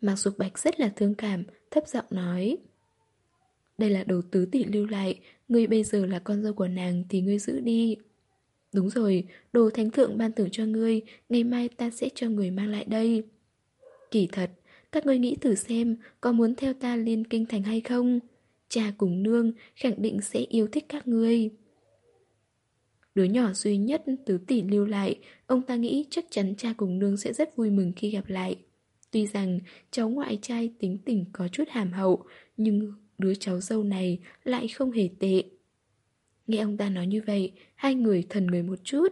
Mạc Dục Bạch rất là thương cảm Thấp giọng nói. Đây là đồ tứ tỷ lưu lại Ngươi bây giờ là con dâu của nàng Thì ngươi giữ đi. Đúng rồi, đồ thánh thượng ban thưởng cho ngươi Ngày mai ta sẽ cho người mang lại đây. Kỳ thật Các ngươi nghĩ thử xem Có muốn theo ta liên kinh thành hay không? Cha cùng nương khẳng định sẽ yêu thích các ngươi. Đứa nhỏ duy nhất tứ tỷ lưu lại, ông ta nghĩ chắc chắn cha cùng nương sẽ rất vui mừng khi gặp lại. Tuy rằng cháu ngoại trai tính tình có chút hàm hậu, nhưng đứa cháu dâu này lại không hề tệ. Nghe ông ta nói như vậy, hai người thần người một chút.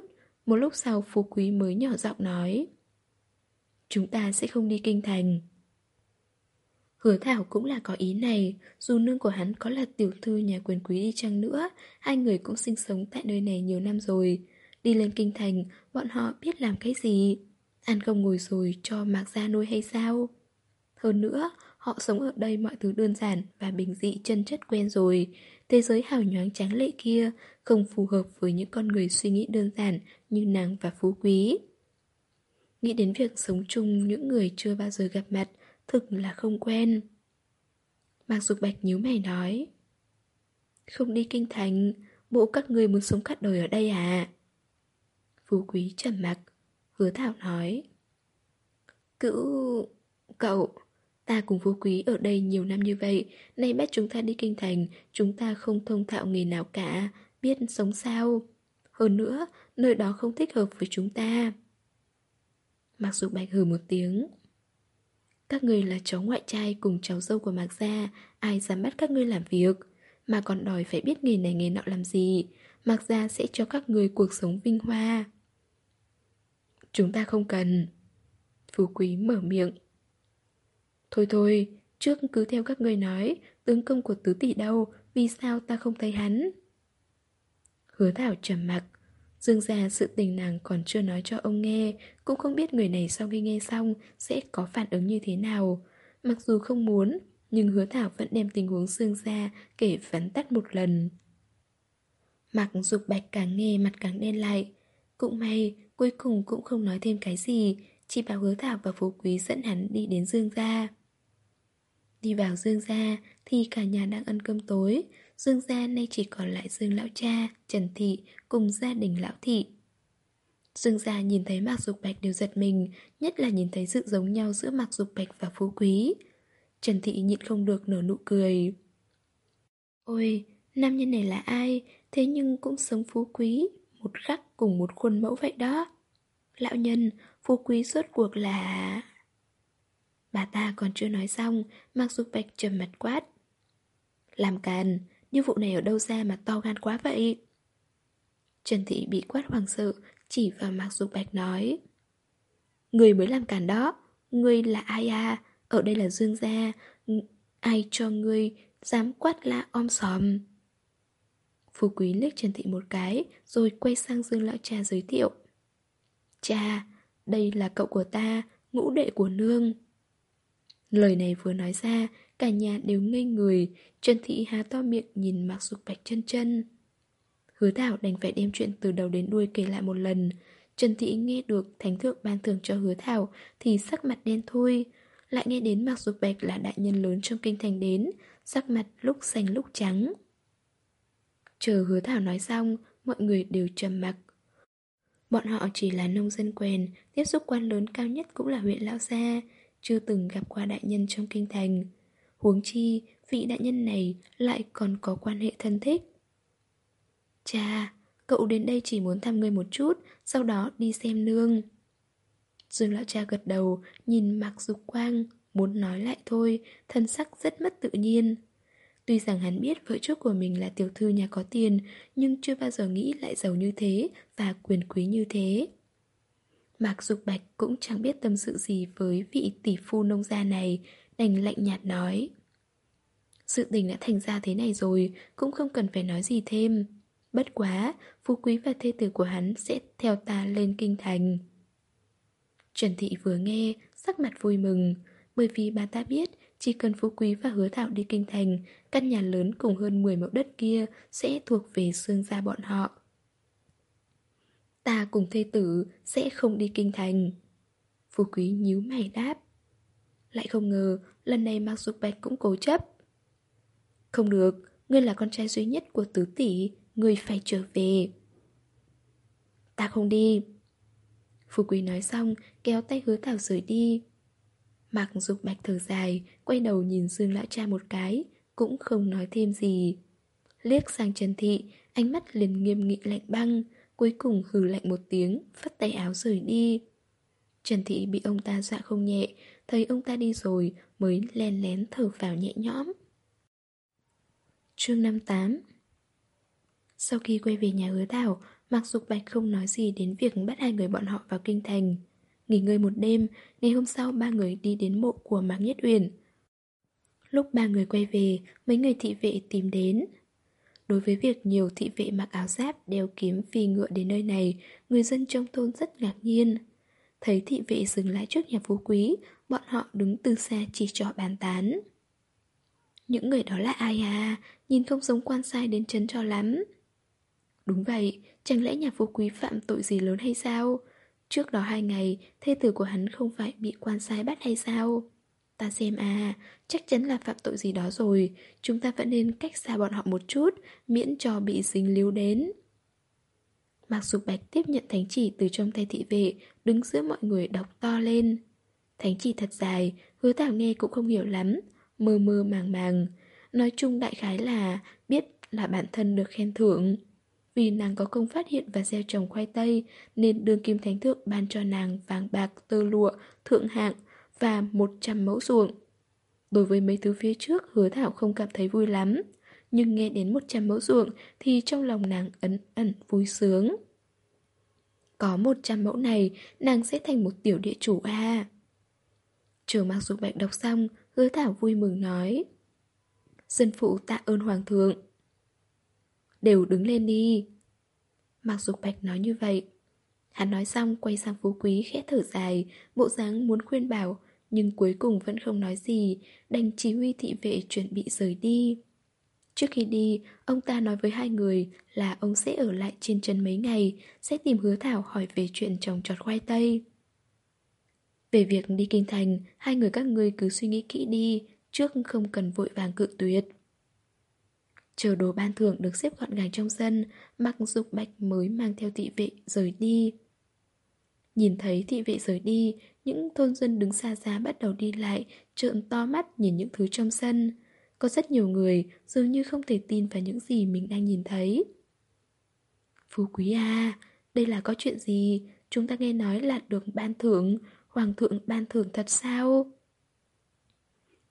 Một lúc sau phú quý mới nhỏ giọng nói Chúng ta sẽ không đi kinh thành Hứa Thảo cũng là có ý này, dù nương của hắn có là tiểu thư nhà quyền quý đi chăng nữa, hai người cũng sinh sống tại nơi này nhiều năm rồi. Đi lên kinh thành, bọn họ biết làm cái gì? Ăn không ngồi rồi cho mạc ra nuôi hay sao? Hơn nữa, họ sống ở đây mọi thứ đơn giản và bình dị chân chất quen rồi. Thế giới hào nhoáng tráng lệ kia không phù hợp với những con người suy nghĩ đơn giản như nàng và phú quý. Nghĩ đến việc sống chung những người chưa bao giờ gặp mặt, thực là không quen. Mạc Dục Bạch nhíu mày nói Không đi kinh thành, bộ các người muốn sống cắt đời ở đây à? Phú Quý trầm mặc, hứa thảo nói Cữu... cậu, ta cùng Phú Quý ở đây nhiều năm như vậy, nay bắt chúng ta đi kinh thành, chúng ta không thông thạo nghề nào cả, biết sống sao. Hơn nữa, nơi đó không thích hợp với chúng ta. Mặc dù Bạch hừ một tiếng các người là cháu ngoại trai cùng cháu dâu của Mạc Gia Ai dám bắt các ngươi làm việc? Mà còn đòi phải biết nghề này nghề nọ làm gì? Mạc Gia sẽ cho các người cuộc sống vinh hoa. Chúng ta không cần. Phú Quý mở miệng. Thôi thôi, trước cứ theo các ngươi nói Tướng công của tứ tỷ đâu Vì sao ta không thấy hắn? Hứa Thảo trầm mặc. Dương ra sự tình nàng còn chưa nói cho ông nghe Cũng không biết người này sau khi nghe xong Sẽ có phản ứng như thế nào. Mặc dù không muốn Nhưng hứa thảo vẫn đem tình huống Dương ra Kể vắn tắt một lần. Mặc dục bạch càng nghe mặt càng đen lại. Cũng may cuối cùng cũng không nói thêm cái gì, chỉ bảo hứa thảo và phú quý dẫn hắn đi đến Dương gia. Đi vào Dương gia thì cả nhà đang ăn cơm tối, Dương gia nay chỉ còn lại Dương lão cha, Trần Thị cùng gia đình lão thị. Dương gia nhìn thấy Mạc Dục Bạch đều giật mình, nhất là nhìn thấy sự giống nhau giữa Mạc Dục Bạch và Phú Quý. Trần Thị nhịn không được nở nụ cười. Ôi, nam nhân này là ai, thế nhưng cũng sống Phú Quý, một khắc cùng một khuôn mẫu vậy đó. Lão nhân, Phú Quý suốt cuộc là... Bà ta còn chưa nói xong, Mạc Dục Bạch trầm mặt quát. Làm càn, như vụ này ở đâu ra mà to gan quá vậy? Trần Thị bị quát hoàng sợ, chỉ vào Mạc Dục Bạch nói. Người mới làm càn đó, ngươi là ai à? Ở đây là Dương gia, ai cho ngươi dám quát la om sòm? Phú Quý liếc Trần Thị một cái, rồi quay sang Dương Lão Cha giới thiệu. Cha, đây là cậu của ta, ngũ đệ của nương. Lời này vừa nói ra, cả nhà đều ngây người, Trần Thị há to miệng nhìn Mạc Dục Bạch chân chân. Hứa Thảo đành phải đem chuyện từ đầu đến đuôi kể lại một lần. Trần Thị nghe được thánh thượng ban thưởng cho Hứa Thảo thì sắc mặt đen thui. Lại nghe đến Mạc Dục Bạch là đại nhân lớn trong kinh thành đến, sắc mặt lúc xanh lúc trắng. Chờ Hứa Thảo nói xong, mọi người đều trầm mặc. Bọn họ chỉ là nông dân quèn, tiếp xúc quan lớn cao nhất cũng là huyện Lão Gia, chưa từng gặp qua đại nhân trong kinh thành. Huống chi, vị đại nhân này lại còn có quan hệ thân thích. Cha, cậu đến đây chỉ muốn thăm ngươi một chút, sau đó đi xem nương. Dương lão cha gật đầu, nhìn Mạc Dục Quang, muốn nói lại thôi, thân sắc rất mất tự nhiên. Tuy rằng hắn biết vợ trước của mình là tiểu thư nhà có tiền, nhưng chưa bao giờ nghĩ lại giàu như thế và quyền quý như thế. Mạc Dục Bạch cũng chẳng biết tâm sự gì với vị tỷ phu nông gia này, đành lạnh nhạt nói. Sự tình đã thành ra thế này rồi, cũng không cần phải nói gì thêm. Bất quá, phú quý và thê tử của hắn sẽ theo ta lên kinh thành. Trần Thị vừa nghe, sắc mặt vui mừng, bởi vì bà ta biết chỉ cần phú quý và hứa thảo đi kinh thành, căn nhà lớn cùng hơn 10 mẫu đất kia sẽ thuộc về xương gia bọn họ. Ta cùng thê tử sẽ không đi kinh thành. Phú quý nhíu mày đáp. Lại không ngờ, lần này Mạc Dục Bạch cũng cố chấp. Không được, ngươi là con trai duy nhất của tứ tỷ, ngươi phải trở về. Ta không đi. Phú Quý nói xong, kéo tay hứa thảo rời đi. Mạc Dục Bạch thở dài, quay đầu nhìn Dương Lão Cha một cái, cũng không nói thêm gì. Liếc sang Trần Thị, ánh mắt liền nghiêm nghị lạnh băng, cuối cùng hừ lạnh một tiếng, phất tay áo rời đi. Trần Thị bị ông ta dọa không nhẹ, thấy ông ta đi rồi mới len lén thở vào nhẹ nhõm. Chương 58 Sau khi quay về nhà hứa đảo, Mạc Dục Bạch không nói gì đến việc bắt hai người bọn họ vào kinh thành. Nghỉ ngơi một đêm, ngày hôm sau ba người đi đến mộ của Mạc Nhất Uyển. Lúc ba người quay về, mấy người thị vệ tìm đến. Đối với việc nhiều thị vệ mặc áo giáp đeo kiếm phi ngựa đến nơi này, người dân trong thôn rất ngạc nhiên. Thấy thị vệ dừng lại trước nhà phú quý, bọn họ đứng từ xa chỉ cho bàn tán. Những người đó là ai à? Nhìn không giống quan sai đến chấn cho lắm. Đúng vậy, chẳng lẽ nhà phú quý phạm tội gì lớn hay sao? Trước đó hai ngày, thê tử của hắn không phải bị quan sai bắt hay sao? Ta xem à, chắc chắn là phạm tội gì đó rồi, chúng ta vẫn nên cách xa bọn họ một chút, miễn cho bị dính líu đến. Mạc Dục Bạch tiếp nhận thánh chỉ từ trong tay thị vệ, đứng giữa mọi người đọc to lên. Thánh chỉ thật dài, hứa thảo nghe cũng không hiểu lắm, mơ mơ màng màng. Nói chung đại khái là biết là bản thân được khen thưởng. Vì nàng có công phát hiện và gieo trồng khoai tây nên đường kim thánh thượng ban cho nàng vàng bạc tơ lụa, thượng hạng và 100 mẫu ruộng. Đối với mấy thứ phía trước hứa thảo không cảm thấy vui lắm. Nhưng nghe đến 100 mẫu ruộng thì trong lòng nàng ấn ẩn vui sướng. Có 100 mẫu này, nàng sẽ thành một tiểu địa chủ à. Chờ mặc dù bạch đọc xong, hứa thảo vui mừng nói. Dân phụ tạ ơn hoàng thượng. Đều đứng lên đi. Mặc dù Bạch nói như vậy. Hắn nói xong quay sang phú quý khẽ thở dài, bộ dáng muốn khuyên bảo, nhưng cuối cùng vẫn không nói gì, đành chỉ huy thị vệ chuẩn bị rời đi. Trước khi đi, ông ta nói với hai người là ông sẽ ở lại trên chân mấy ngày, sẽ tìm hứa Thảo hỏi về chuyện trồng trọt khoai tây. Về việc đi kinh thành, hai người các ngươi cứ suy nghĩ kỹ đi, trước không cần vội vàng cự tuyệt. Chờ đồ ban thưởng được xếp gọn gàng trong sân, mặc dục bạch mới mang theo thị vệ rời đi. Nhìn thấy thị vệ rời đi, những thôn dân đứng xa xa bắt đầu đi lại, trợn to mắt nhìn những thứ trong sân. Có rất nhiều người dường như không thể tin vào những gì mình đang nhìn thấy. Phú quý à, đây là có chuyện gì? Chúng ta nghe nói là được ban thưởng, hoàng thượng ban thưởng thật sao?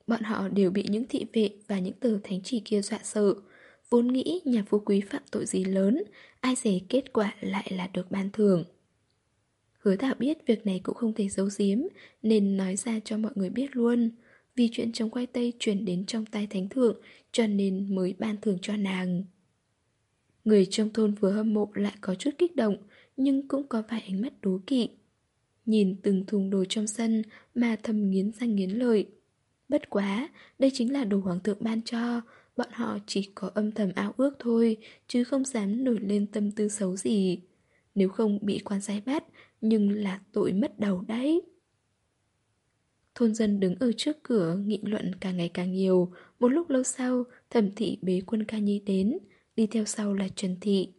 Bọn họ đều bị những thị vệ và những từ thánh chỉ kia dọa sợ. Vốn nghĩ nhà phú quý phạm tội gì lớn, ai dè kết quả lại là được ban thưởng. Hứa Thảo biết việc này cũng không thể giấu giếm, nên nói ra cho mọi người biết luôn. Vì chuyện chồng quay tây chuyển đến trong tay thánh thượng, cho nên mới ban thưởng cho nàng. Người trong thôn vừa hâm mộ lại có chút kích động, nhưng cũng có vài ánh mắt đố kỵ. Nhìn từng thùng đồ trong sân mà thầm nghiến răng nghiến lợi. Bất quá, đây chính là đồ hoàng thượng ban cho, bọn họ chỉ có âm thầm ao ước thôi, chứ không dám nổi lên tâm tư xấu gì. Nếu không bị quan sai bắt, nhưng là tội mất đầu đấy. Thôn dân đứng ở trước cửa nghị luận càng ngày càng nhiều, một lúc lâu sau, thẩm thị bế quân ca nhi đến, đi theo sau là Trần Thị.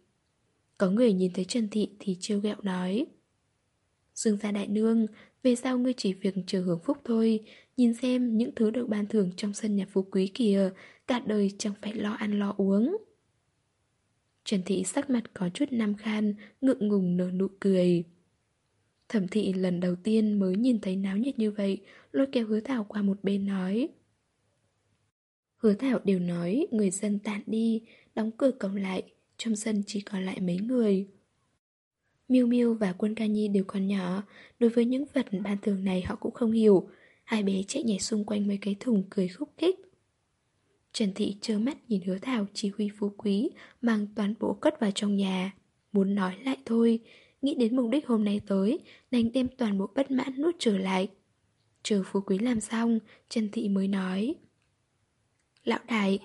Có người nhìn thấy Trần Thị thì trêu ghẹo nói Dương gia đại nương, về sau ngươi chỉ việc chờ hưởng phúc thôi Nhìn xem những thứ được ban thưởng trong sân nhà phú quý kìa Cả đời chẳng phải lo ăn lo uống. Trần Thị sắc mặt có chút nam khan Ngượng ngùng nở nụ cười. Thẩm thị lần đầu tiên mới nhìn thấy náo nhiệt như vậy, Lôi kéo hứa thảo qua một bên nói. Hứa thảo đều nói người dân tản đi, Đóng cửa cổng lại, Trong sân chỉ còn lại mấy người. Miêu Miêu và Quân Ca Nhi đều còn nhỏ, Đối với những vật ban thường này họ cũng không hiểu. Hai bé chạy nhảy xung quanh mấy cái thùng cười khúc khích. Trần Thị trơ mắt nhìn hứa thảo chỉ huy phú quý, Mang toàn bộ cất vào trong nhà. Muốn nói lại thôi Nghĩ đến mục đích hôm nay tới, Đành đem toàn bộ bất mãn nuốt trở lại. Chờ phú quý làm xong, Trần Thị mới nói. Lão đại,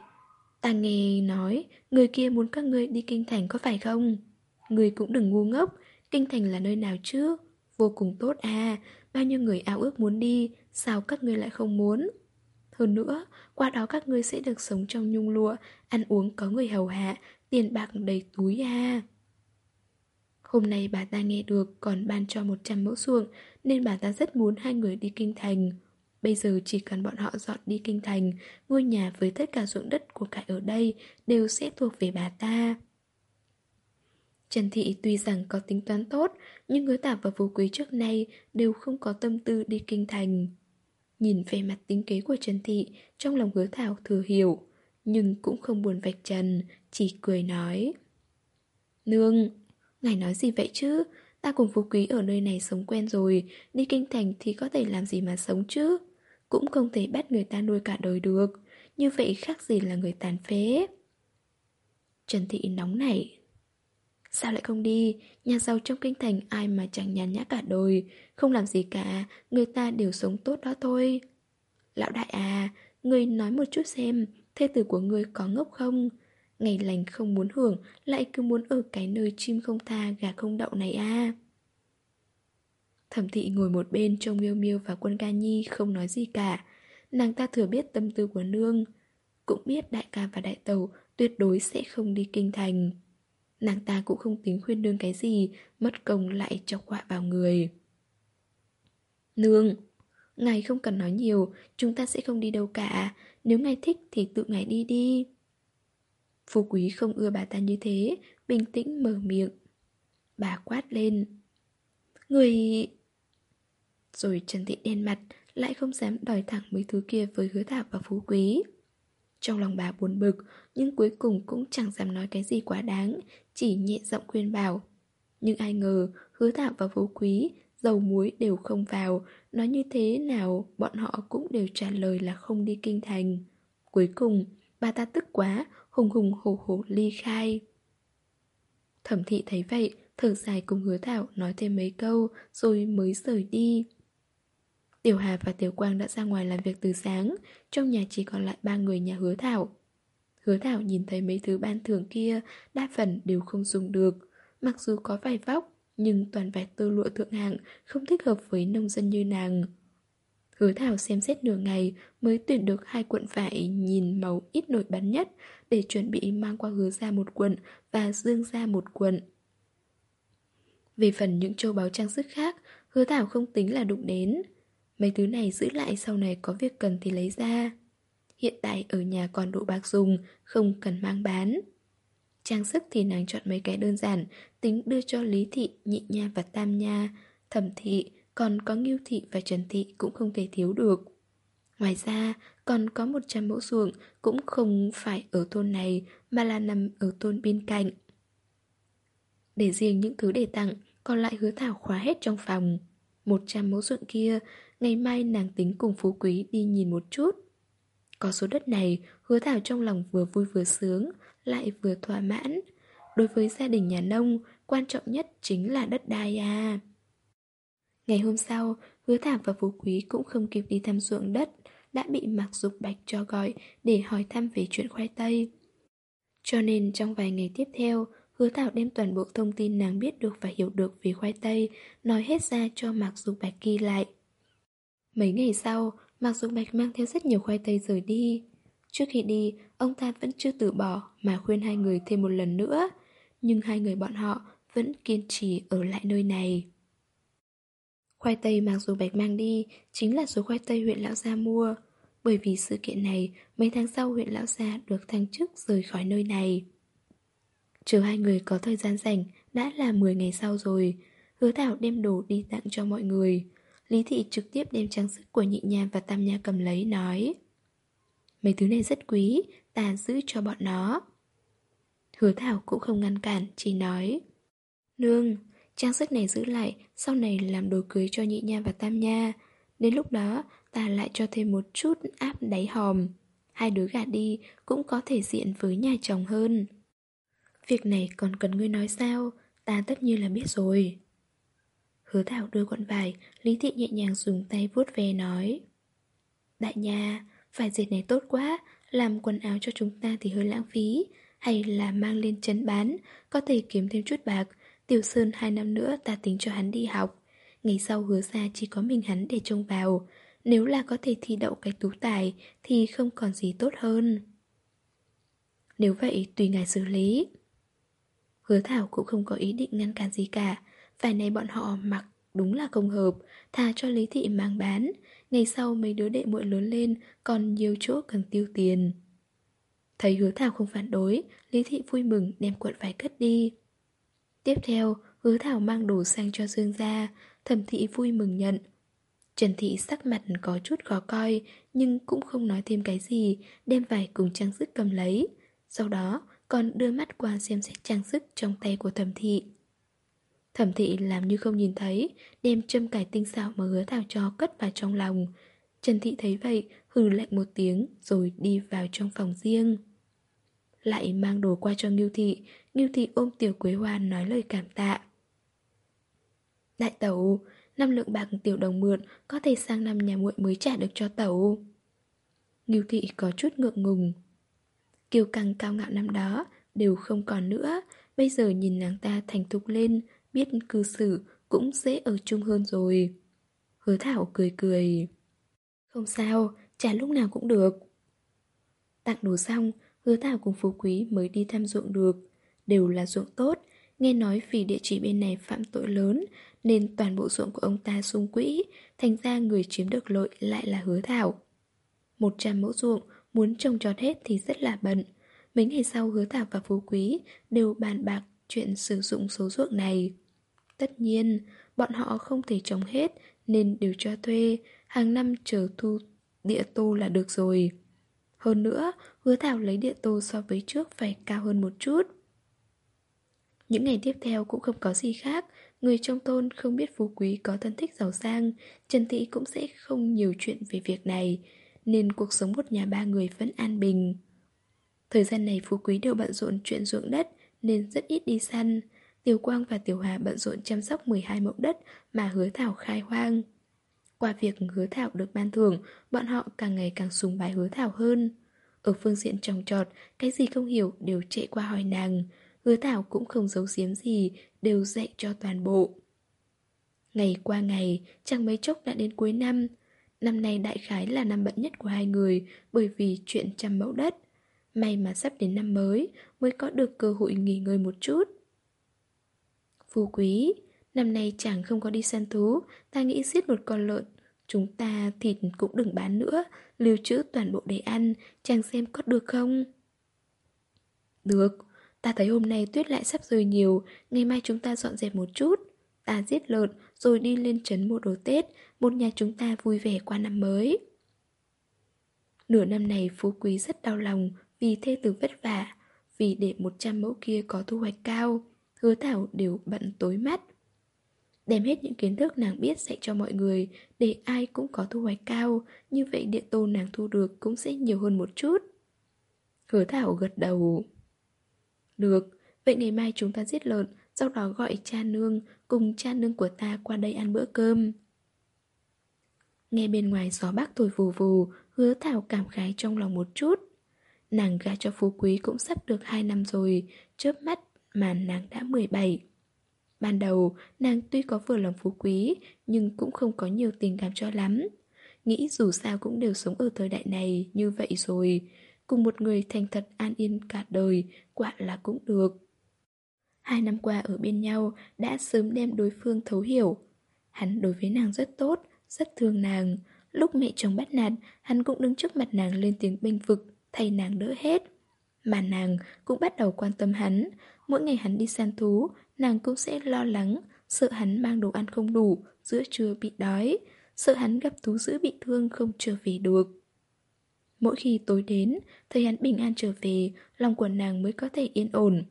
Ta nghe nói Người kia muốn các ngươi đi kinh thành có phải không? Người cũng đừng ngu ngốc, Kinh thành là nơi nào chứ? Vô cùng tốt à Bao nhiêu người ao ước muốn đi, Sao các ngươi lại không muốn? Hơn nữa, Qua đó các ngươi sẽ được sống trong nhung lụa, Ăn uống có người hầu hạ, Tiền bạc đầy túi à. Hôm nay bà ta nghe được còn ban cho 100 mẫu ruộng nên bà ta rất muốn hai người đi kinh thành. Bây giờ chỉ cần bọn họ dọn đi kinh thành, ngôi nhà với tất cả ruộng đất của cải ở đây đều sẽ thuộc về bà ta. Trần Thị tuy rằng có tính toán tốt, nhưng hứa tạp và vô quý trước nay đều không có tâm tư đi kinh thành. Nhìn về mặt tính kế của Trần Thị, trong lòng hứa thảo thừa hiểu, nhưng cũng không buồn vạch trần, chỉ cười nói. Nương, Ngài nói gì vậy chứ? Ta cùng phú quý ở nơi này sống quen rồi, đi kinh thành thì có thể làm gì mà sống chứ? Cũng không thể bắt người ta nuôi cả đời được, như vậy khác gì là người tàn phế. Trần Thị nóng nảy. Sao lại không đi? Nhà giàu trong kinh thành ai mà chẳng nhàn nhã cả đời, không làm gì cả, người ta đều sống tốt đó thôi. Lão đại à, người nói một chút xem, thê tử của người có ngốc không? Ngày lành không muốn hưởng, Lại cứ muốn ở cái nơi chim không tha, Gà không đậu này à Thẩm thị ngồi một bên Trông miêu miêu và quân ca nhi Không nói gì cả. Nàng ta thừa biết tâm tư của nương, Cũng biết đại ca và đại tàu Tuyệt đối sẽ không đi kinh thành. Nàng ta cũng không tính khuyên nương cái gì, Mất công lại chọc họa vào người. Nương, Ngài không cần nói nhiều, Chúng ta sẽ không đi đâu cả. Nếu ngài thích thì tự ngài đi đi. Phú quý không ưa bà ta như thế, Bình tĩnh mở miệng. Bà quát lên. Người... Rồi Trần Thị đen mặt, Lại không dám đòi thẳng mấy thứ kia Với hứa thảo và phú quý. Trong lòng bà buồn bực, Nhưng cuối cùng cũng chẳng dám nói cái gì quá đáng, Chỉ nhẹ giọng khuyên bảo. Nhưng ai ngờ, hứa thảo và phú quý Dầu muối đều không vào, Nói như thế nào Bọn họ cũng đều trả lời là không đi kinh thành. Cuối cùng Bà ta tức quá hùng hùng hổ hổ ly khai. Thẩm thị thấy vậy, thở dài cùng hứa thảo nói thêm mấy câu rồi mới rời đi. Tiểu Hà và Tiểu Quang đã ra ngoài làm việc từ sáng, trong nhà chỉ còn lại ba người nhà hứa thảo. Hứa Thảo nhìn thấy mấy thứ ban thưởng kia, đa phần đều không dùng được. Mặc dù có vài vóc, nhưng toàn vải tơ lụa thượng hạng, không thích hợp với nông dân như nàng. Hứa Thảo xem xét nửa ngày mới tuyển được hai cuộn vải nhìn màu ít nổi bắn nhất để chuẩn bị mang qua hứa ra một cuộn và dương ra một cuộn. Về phần những châu báu trang sức khác, hứa Thảo không tính là đụng đến. Mấy thứ này giữ lại sau này có việc cần thì lấy ra. Hiện tại ở nhà còn đủ bạc dùng, không cần mang bán. Trang sức thì nàng chọn mấy cái đơn giản, tính đưa cho Lý Thị, Nhị Nha và Tam Nha, Thẩm Thị, còn có Ngưu Thị và Trần Thị cũng không thể thiếu được. Ngoài ra, còn có 100 mẫu ruộng cũng không phải ở thôn này mà là nằm ở thôn bên cạnh. Để riêng những thứ để tặng, còn lại hứa thảo khóa hết trong phòng. 100 mẫu ruộng kia, ngày mai nàng tính cùng phú quý đi nhìn một chút. Có số đất này, hứa thảo trong lòng vừa vui vừa sướng, lại vừa thỏa mãn. Đối với gia đình nhà nông, quan trọng nhất chính là đất đai à. Ngày hôm sau, hứa thảo và phú quý cũng không kịp đi thăm ruộng đất, đã bị Mạc Dục Bạch cho gọi để hỏi thăm về chuyện khoai tây. Cho nên trong vài ngày tiếp theo, hứa thảo đem toàn bộ thông tin nàng biết được và hiểu được về khoai tây, nói hết ra cho Mạc Dục Bạch ghi lại. Mấy ngày sau, Mạc Dục Bạch mang theo rất nhiều khoai tây rời đi. Trước khi đi, ông ta vẫn chưa từ bỏ mà khuyên hai người thêm một lần nữa. Nhưng hai người bọn họ vẫn kiên trì ở lại nơi này. Khoai tây mặc dù Bạch mang đi chính là số khoai tây huyện Lão Gia mua. Bởi vì sự kiện này, mấy tháng sau huyện Lão Gia được thăng chức rời khỏi nơi này. Chờ hai người có thời gian rảnh, đã là 10 ngày sau rồi. Hứa Thảo đem đồ đi tặng cho mọi người. Lý Thị trực tiếp đem trang sức của nhị nha và tam nha cầm lấy, nói Mấy thứ này rất quý, ta giữ cho bọn nó. Hứa Thảo cũng không ngăn cản, chỉ nói Nương, trang sức này giữ lại, sau này làm đồ cưới cho nhị nha và tam nha. Đến lúc đó, ta lại cho thêm một chút áp đáy hòm. Hai đứa gà đi cũng có thể diện với nhà chồng hơn. Việc này còn cần ngươi nói sao, ta tất nhiên là biết rồi. Hứa Thảo đưa quận vải, Lý Thị nhẹ nhàng dùng tay vuốt về nói. Đại nha, vải dệt này tốt quá, làm quần áo cho chúng ta thì hơi lãng phí, hay là mang lên chấn bán, có thể kiếm thêm chút bạc. Tiểu Sơn hai năm nữa ta tính cho hắn đi học. Ngày sau hứa ra chỉ có mình hắn để trông vào. Nếu là có thể thi đậu cái tú tài thì không còn gì tốt hơn. Nếu vậy tùy ngài xử lý. Hứa Thảo cũng không có ý định ngăn cản gì cả. Phải này bọn họ mặc đúng là không hợp, thà cho Lý Thị mang bán. Ngày sau mấy đứa đệ muội lớn lên còn nhiều chỗ cần tiêu tiền. Thấy hứa Thảo không phản đối, Lý Thị vui mừng đem cuộn vải cất đi. Tiếp theo, hứa Thảo mang đồ sang cho Dương gia, thẩm thị vui mừng nhận. Trần Thị sắc mặt có chút khó coi, nhưng cũng không nói thêm cái gì, đem vải cùng trang sức cầm lấy. Sau đó, còn đưa mắt qua xem xét trang sức trong tay của thẩm thị. Thẩm thị làm như không nhìn thấy, đem châm cải tinh xảo mà hứa thảo cho cất vào trong lòng. Trần thị thấy vậy, hừ lạnh một tiếng rồi đi vào trong phòng riêng. Lại mang đồ qua cho Ngưu thị, Ngưu thị ôm tiểu quế hoa nói lời cảm tạ. Đại tẩu, năm lượng bạc tiểu đồng mượn có thể sang năm nhà muội mới trả được cho tẩu. Ngưu thị có chút ngượng ngùng. Kiều căng cao ngạo năm đó đều không còn nữa, bây giờ nhìn nàng ta thành thục lên, biết cư xử cũng dễ ở chung hơn rồi. Hứa Thảo cười cười. Không sao, trả lúc nào cũng được. Tặng đồ xong, hứa Thảo cùng Phú Quý mới đi thăm ruộng được. Đều là ruộng tốt, nghe nói vì địa chỉ bên này phạm tội lớn nên toàn bộ ruộng của ông ta sung quỹ, thành ra người chiếm được lợi lại là hứa Thảo. Một trăm mẫu ruộng, muốn trồng trọt hết thì rất là bận. Mấy ngày sau hứa Thảo và Phú Quý đều bàn bạc chuyện sử dụng số ruộng này. Tất nhiên, bọn họ không thể trồng hết nên đều cho thuê, hàng năm chờ thu địa tô là được rồi. Hơn nữa, hứa thảo lấy địa tô so với trước phải cao hơn một chút. Những ngày tiếp theo cũng không có gì khác, người trong thôn không biết phú quý có thân thích giàu sang, Trần Thị cũng sẽ không nhiều chuyện về việc này, nên cuộc sống một nhà ba người vẫn an bình. Thời gian này phú quý đều bận rộn chuyện ruộng đất nên rất ít đi săn. Tiểu Quang và Tiểu Hà bận rộn chăm sóc 12 mẫu đất mà hứa thảo khai hoang. Qua việc hứa thảo được ban thưởng, bọn họ càng ngày càng sùng bái hứa thảo hơn. Ở phương diện trồng trọt, cái gì không hiểu đều chạy qua hỏi nàng. Hứa Thảo cũng không giấu giếm gì, đều dạy cho toàn bộ. Ngày qua ngày, chẳng mấy chốc đã đến cuối năm. Năm nay đại khái là năm bận nhất của hai người bởi vì chuyện chăm mẫu đất. May mà sắp đến năm mới mới có được cơ hội nghỉ ngơi một chút. Phú quý, năm nay chẳng không có đi săn thú, ta nghĩ giết một con lợn. Chúng ta thịt cũng đừng bán nữa, lưu trữ toàn bộ để ăn, chàng xem có được không? Được, ta thấy hôm nay tuyết lại sắp rơi nhiều, ngày mai chúng ta dọn dẹp một chút. Ta giết lợn rồi đi lên trấn mua đồ Tết, một nhà chúng ta vui vẻ qua năm mới. Nửa năm này Phú Quý rất đau lòng vì thê tử vất vả, vì để 100 mẫu kia có thu hoạch cao, hứa thảo đều bận tối mắt. Đem hết những kiến thức nàng biết dạy cho mọi người để ai cũng có thu hoạch cao, như vậy địa tô nàng thu được cũng sẽ nhiều hơn một chút. Hứa thảo gật đầu. Được, vậy ngày mai chúng ta giết lợn, sau đó gọi cha nương cùng cha nương của ta qua đây ăn bữa cơm. Nghe bên ngoài gió bắc thổi vù vù, hứa thảo cảm khái trong lòng một chút. Nàng gả cho phú quý cũng sắp được 2 năm rồi, chớp mắt mà nàng đã 17. Ban đầu, nàng tuy có vừa lòng phú quý, nhưng cũng không có nhiều tình cảm cho lắm. Nghĩ dù sao cũng đều sống ở thời đại này như vậy rồi, cùng một người thành thật an yên cả đời, quả là cũng được. Hai năm qua ở bên nhau đã sớm đem đối phương thấu hiểu. Hắn đối với nàng rất tốt, rất thương nàng. Lúc mẹ chồng bắt nạt, hắn cũng đứng trước mặt nàng lên tiếng bênh vực, thay nàng đỡ hết. Mà nàng cũng bắt đầu quan tâm hắn. Mỗi ngày hắn đi săn thú, nàng cũng sẽ lo lắng, sợ hắn mang đồ ăn không đủ, giữa trưa bị đói, sợ hắn gặp thú dữ bị thương không trở về được. Mỗi khi tối đến, thấy hắn bình an trở về, lòng của nàng mới có thể yên ổn.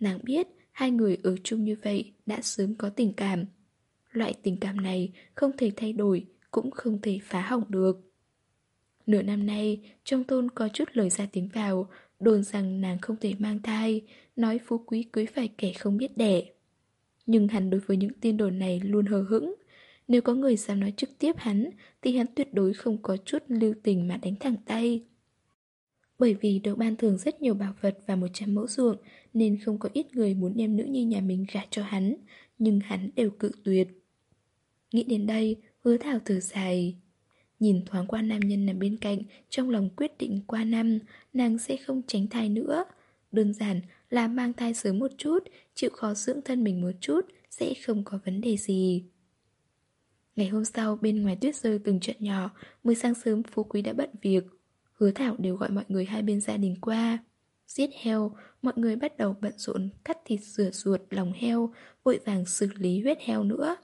Nàng biết hai người ở chung như vậy đã sớm có tình cảm. Loại tình cảm này không thể thay đổi, cũng không thể phá hỏng được. Nửa năm nay, trong thôn có chút lời ra tiếng vào, đồn rằng nàng không thể mang thai, nói phú quý cưới phải kẻ không biết đẻ. Nhưng hắn đối với những tin đồn này luôn hờ hững. Nếu có người dám nói trực tiếp hắn, thì hắn tuyệt đối không có chút lưu tình mà đánh thẳng tay. Bởi vì được ban thường rất nhiều bảo vật và một trăm mẫu ruộng, nên không có ít người muốn đem nữ như nhà mình gả cho hắn, nhưng hắn đều cự tuyệt. Nghĩ đến đây, hứa thảo thở dài. Nhìn thoáng qua nam nhân nằm bên cạnh, trong lòng quyết định qua năm, nàng sẽ không tránh thai nữa. Đơn giản là mang thai sớm một chút, chịu khó dưỡng thân mình một chút, sẽ không có vấn đề gì. Ngày hôm sau, bên ngoài tuyết rơi từng trận nhỏ, mới sáng sớm Phú Quý đã bận việc. Hứa Thảo đều gọi mọi người hai bên gia đình qua. Giết heo, mọi người bắt đầu bận rộn cắt thịt rửa ruột lòng heo, vội vàng xử lý huyết heo nữa.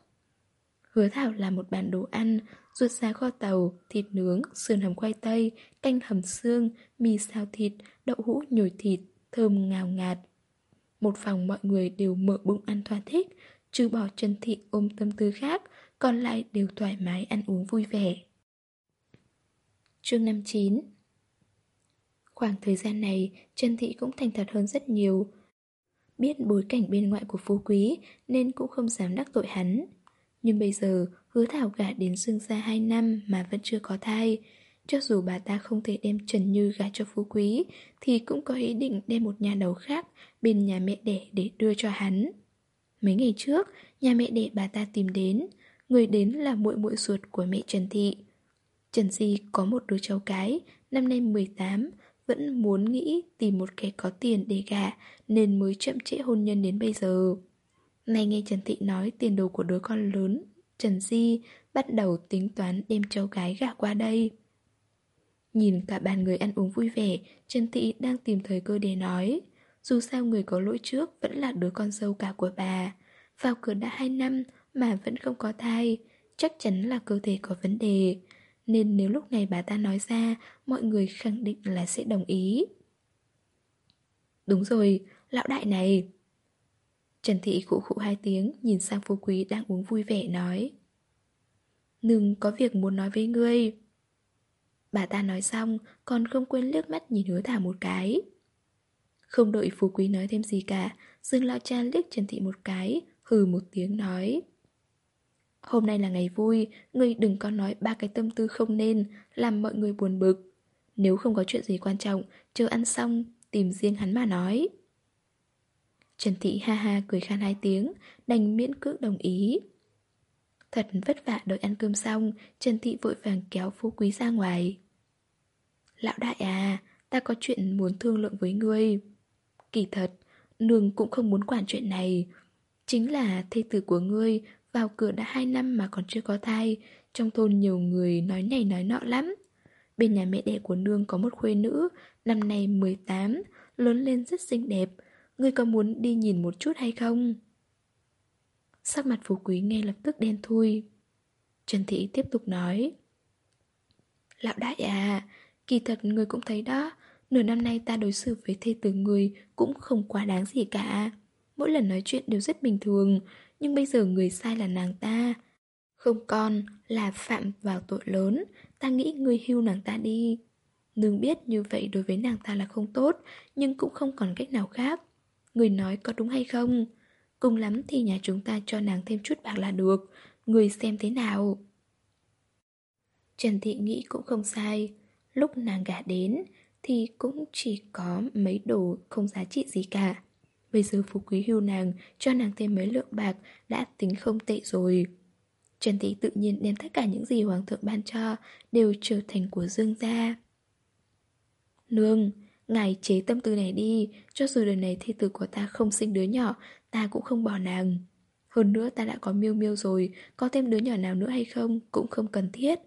Hứa Thảo làm một bàn đồ ăn, ruột giá kho tàu, thịt nướng, sườn hầm khoai tây, canh hầm xương, mì xào thịt, đậu hũ nhồi thịt, thơm ngào ngạt. Một phòng mọi người đều mở bụng ăn thỏa thích, trừ bỏ Trần Thị ôm tâm tư khác, còn lại đều thoải mái ăn uống vui vẻ. Chương 59 Khoảng thời gian này, Trần Thị cũng thành thật hơn rất nhiều. Biết bối cảnh bên ngoại của phú quý nên cũng không dám đắc tội hắn. Nhưng bây giờ, hứa thảo gả đến dương gia 2 năm mà vẫn chưa có thai. Cho dù bà ta không thể đem Trần Như gả cho phú quý, thì cũng có ý định đem một nhà đầu khác bên nhà mẹ đẻ để đưa cho hắn. Mấy ngày trước, nhà mẹ đẻ bà ta tìm đến, người đến là muội muội ruột của mẹ Trần Thị. Trần Di có một đứa cháu cái, năm nay 18, vẫn muốn nghĩ tìm một kẻ có tiền để gả nên mới chậm trễ hôn nhân đến bây giờ. Nay nghe Trần Thị nói tiền đồ của đứa con lớn, Trần Di bắt đầu tính toán đem cháu gái gả qua đây. Nhìn cả bàn người ăn uống vui vẻ, Trần Thị đang tìm thời cơ để nói. Dù sao người có lỗi trước vẫn là đứa con dâu cả của bà. Vào cửa đã 2 năm mà vẫn không có thai, chắc chắn là cơ thể có vấn đề. Nên nếu lúc này bà ta nói ra, mọi người khẳng định là sẽ đồng ý. Đúng rồi, lão đại này. Trần Thị khụ khụ hai tiếng, nhìn sang phú quý đang uống vui vẻ nói. Nương có việc muốn nói với ngươi. Bà ta nói xong, còn không quên liếc mắt nhìn hứa thả một cái. Không đợi phú quý nói thêm gì cả, Dương Lão Cha liếc Trần Thị một cái, hừ một tiếng nói. Hôm nay là ngày vui, ngươi đừng có nói ba cái tâm tư không nên, làm mọi người buồn bực. Nếu không có chuyện gì quan trọng, chờ ăn xong, tìm riêng hắn mà nói. Trần Thị ha ha cười khan hai tiếng, đành miễn cưỡng đồng ý. Thật vất vả đợi ăn cơm xong, Trần Thị vội vàng kéo phú quý ra ngoài. Lão đại à, ta có chuyện muốn thương lượng với ngươi. Kỳ thật, nương cũng không muốn quản chuyện này. Chính là thê tử của ngươi vào cửa đã hai năm mà còn chưa có thai, trong thôn nhiều người nói này nói nọ lắm. Bên nhà mẹ đẻ của nương có một khuê nữ, năm nay 18, lớn lên rất xinh đẹp. Ngươi có muốn đi nhìn một chút hay không? Sắc mặt phú quý nghe lập tức đen thui. Trần Thị tiếp tục nói. Lão đại à, kỳ thật người cũng thấy đó, nửa năm nay ta đối xử với thê tử người cũng không quá đáng gì cả. Mỗi lần nói chuyện đều rất bình thường, nhưng bây giờ người sai là nàng ta. Không con, là phạm vào tội lớn, ta nghĩ người hưu nàng ta đi. Nương biết như vậy đối với nàng ta là không tốt, nhưng cũng không còn cách nào khác. Người nói có đúng hay không? Cùng lắm thì nhà chúng ta cho nàng thêm chút bạc là được, người xem thế nào. Trần Thị nghĩ cũng không sai. Lúc nàng gả đến thì cũng chỉ có mấy đồ không giá trị gì cả. Bây giờ phú quý hưu nàng cho nàng thêm mấy lượng bạc đã tính không tệ rồi. Trần Thị tự nhiên đem tất cả những gì Hoàng thượng ban cho đều trở thành của Dương gia. Nương, ngài chế tâm tư này đi, cho dù đời này thi tử của ta không sinh đứa nhỏ, ta cũng không bỏ nàng. Hơn nữa ta đã có miêu miêu rồi, có thêm đứa nhỏ nào nữa hay không cũng không cần thiết.